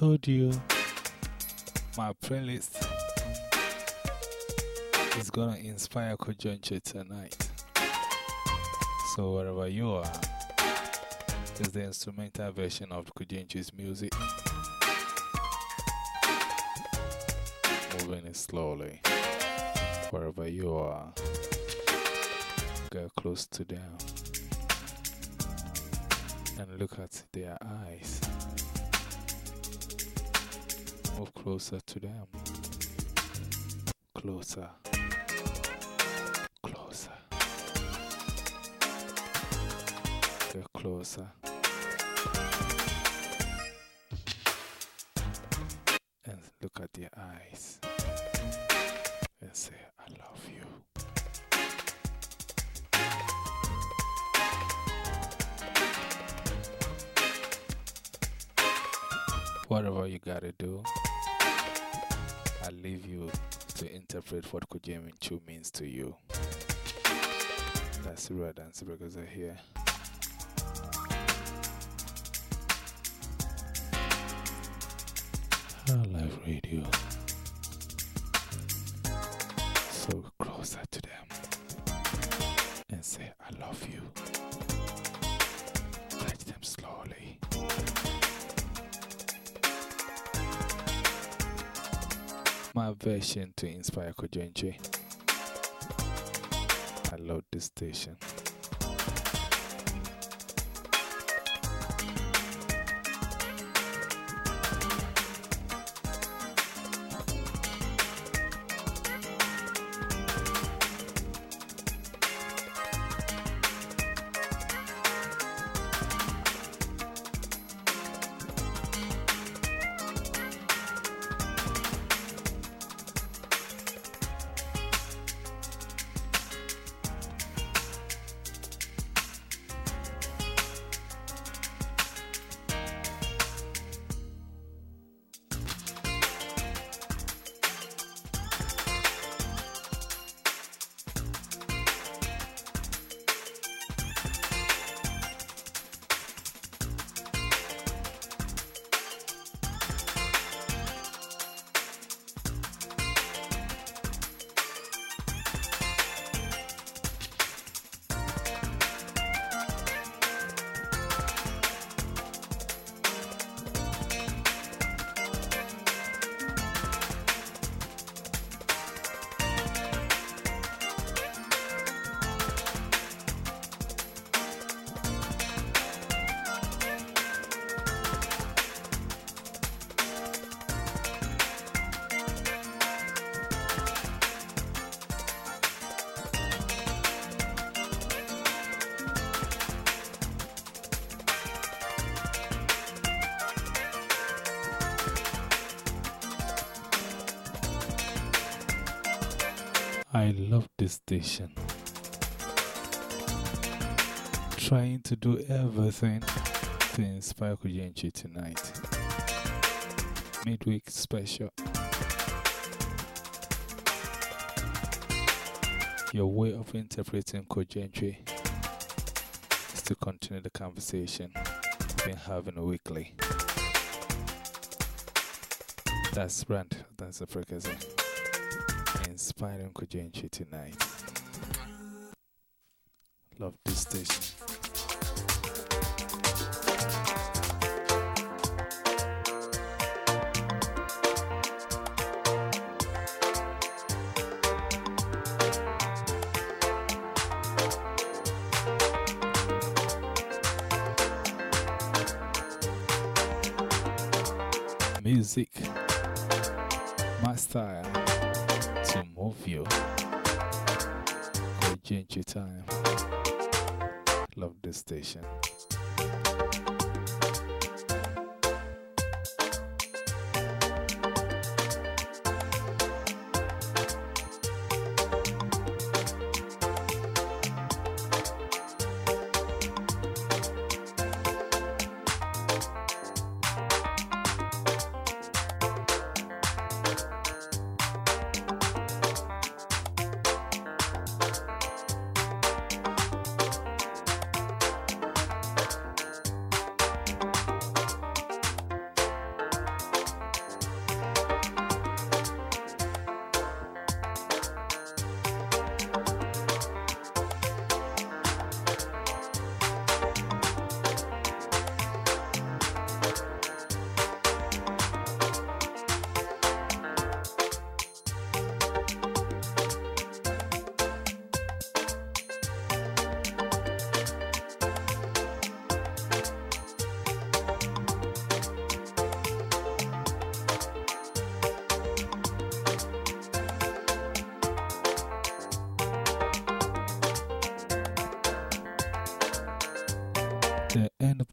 Speaker 1: told you my playlist is gonna inspire Kojonche tonight. So, wherever you are, is the instrumental version of Kojonche's music. Moving it slowly. Wherever you are, get close to them and look at their eyes closer to them. Closer. Closer. Closer. Interpret what Kojeminchu means to you. That's Sura Dance because are here. Our live radio. Version to inspire Kojenche. I love this station. I love this station. Trying to do everything to inspire Kujenchi tonight. Midweek special. Your way of interpreting Kojenchi is to continue the conversation we've been having weekly. That's Brand, that's the frequency. Inspiring Kujenchi tonight. Love this station. Music, my style Kujenchi time. Love this station.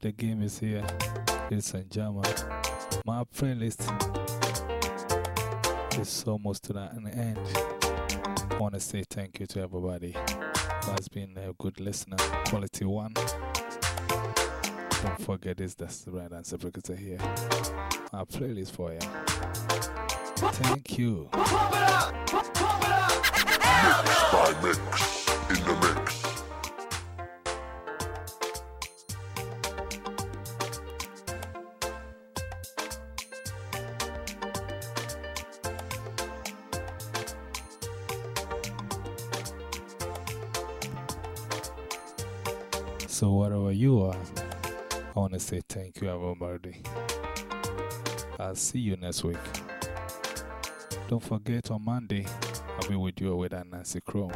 Speaker 1: The game is here, ladies and gentlemen. My playlist is almost to an end. I want to say thank you to everybody who has been a good listener, quality one. Don't forget this, that's the right answer because are here. My playlist for you. Thank you.
Speaker 17: By mix in the mix.
Speaker 1: Say thank you, everybody. I'll see you next week. Don't forget on Monday, I'll be with you with Nancy Chrome.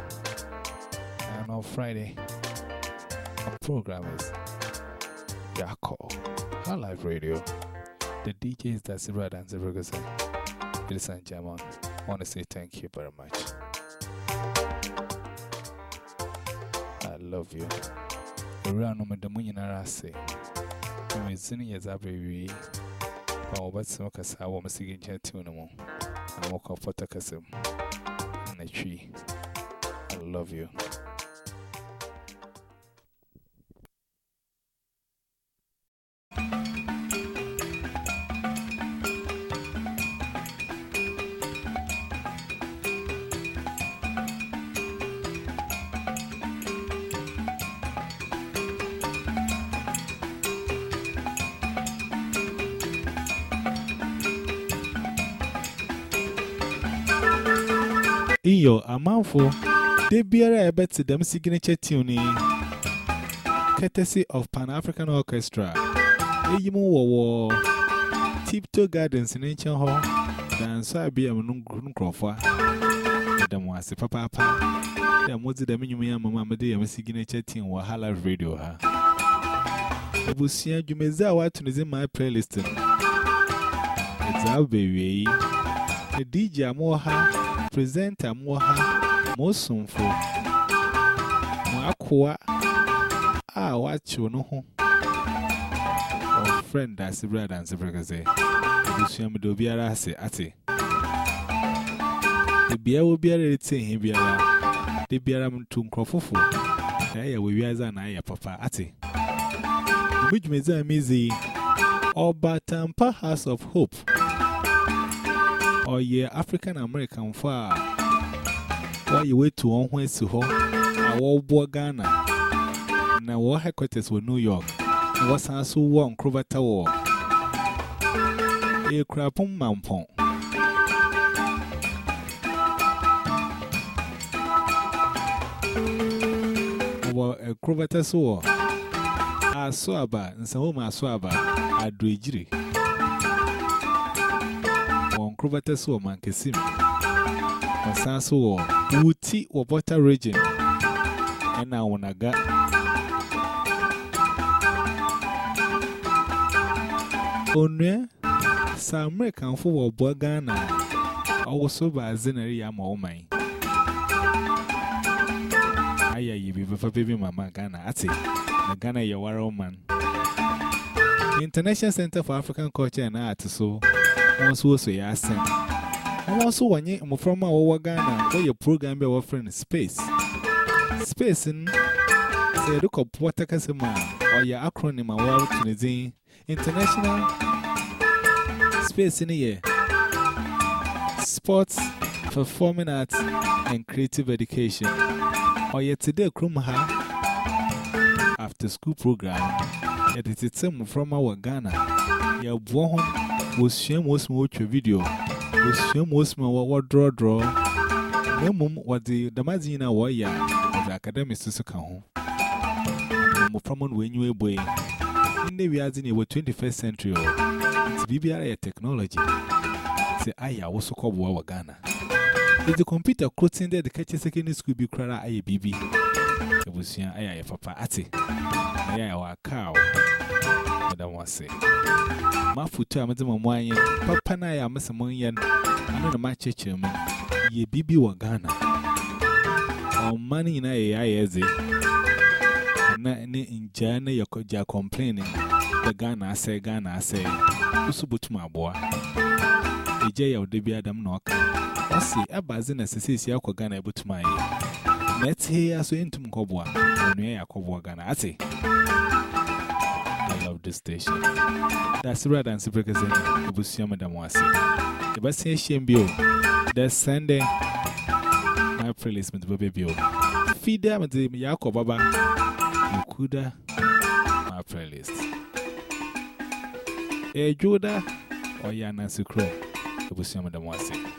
Speaker 1: And on Friday, our program is Yako, Life Radio. The DJ is and the represent. Ladies and gentlemen, I want to say thank you very much. I love you. Matter when you're say, I'm a senior as a baby. But what's so cast I want to see in tune and walk off for Takasum in a tree. I love you. Iyo, a mouthful. They bear a bet to them signature tuning, courtesy of Pan African Orchestra. Eyimu War Tiptoe Gardens in Ancient Hall. Dance I be a moon croffer. Madam was a papa. The most of the minimum mamma, dear signature tune, Wahala Radio. I will see you may say what is in my playlist. It's our baby. The DJ Amoha, presenter Amoha, Mosumfo, Mwakwa, ah, watch you know. Our friend, that's the brother and the brother say, this young do be a say, ati. The beer will be a retain him, be a the beer am to Crofufu. There we are, and I, papa, ati. Which means I'm easy. Oba Tampa House of Hope. or ye African American far. Why you wait to one way to home? I will board Ghana. Now, war headquarters with New York. Was also one Crover Tower. A crapon mampon. A Crover Tower. I saw about and some of my swabber. A jury. One crowbata so, man, Cassim. And Sanso, Uti or Butter region. And now when I got. Onwe, some American for Bogana. Also by Zenary Yama, oh my. Aya yi bi papa baby mama Ghana ati na Ghana ya wara man International Center for African Culture and Art so won so so ya sen won so wanye mo from our Ghana. Where your program be offering space. Space n say look up what kasema or your acronym a wa tunizin International Space in here Sports Performing Arts and Creative Education. Or yet today, Krumha after school program. It is some from our Ghana. Your boy was shame was watch a video. Was shame was my what draw draw. No mum what the Damazina warrior of the academics to come home. No from when you were boy. In the Viazini were 21st century. It's BBR technology. Say, I also call our Ghana. Is the computer quoting there the catch secondary school be crara aye bibi? It was young aye papa ati. Aye wa cow. Madam was say. My foot to Amazon Mwayan, Papa na ya Massa Munyan, I know my church, ye bibi wa Ghana. Our money in aye aye as it. Na in Jana ya koja complaining. The Ghana say, Ghana say, Usubutuma boy. Eje ya udebi Adam Noka. Osi, abazi na sisi ya kwa Ghana ebutuma ye. Neti he aso intum kobwa. Onwe ya kobwa Ghana. Ati. I love this station. That's right and super kazeni. Ebusiya madam wasi. Ebasi ye shembio. That's Sunday. My playlist with baby bio. Fida mati yako baba. Ukuda. My playlist. E Juda. Oya Nancy Crow. Ebusiya madam wasi. I'm out.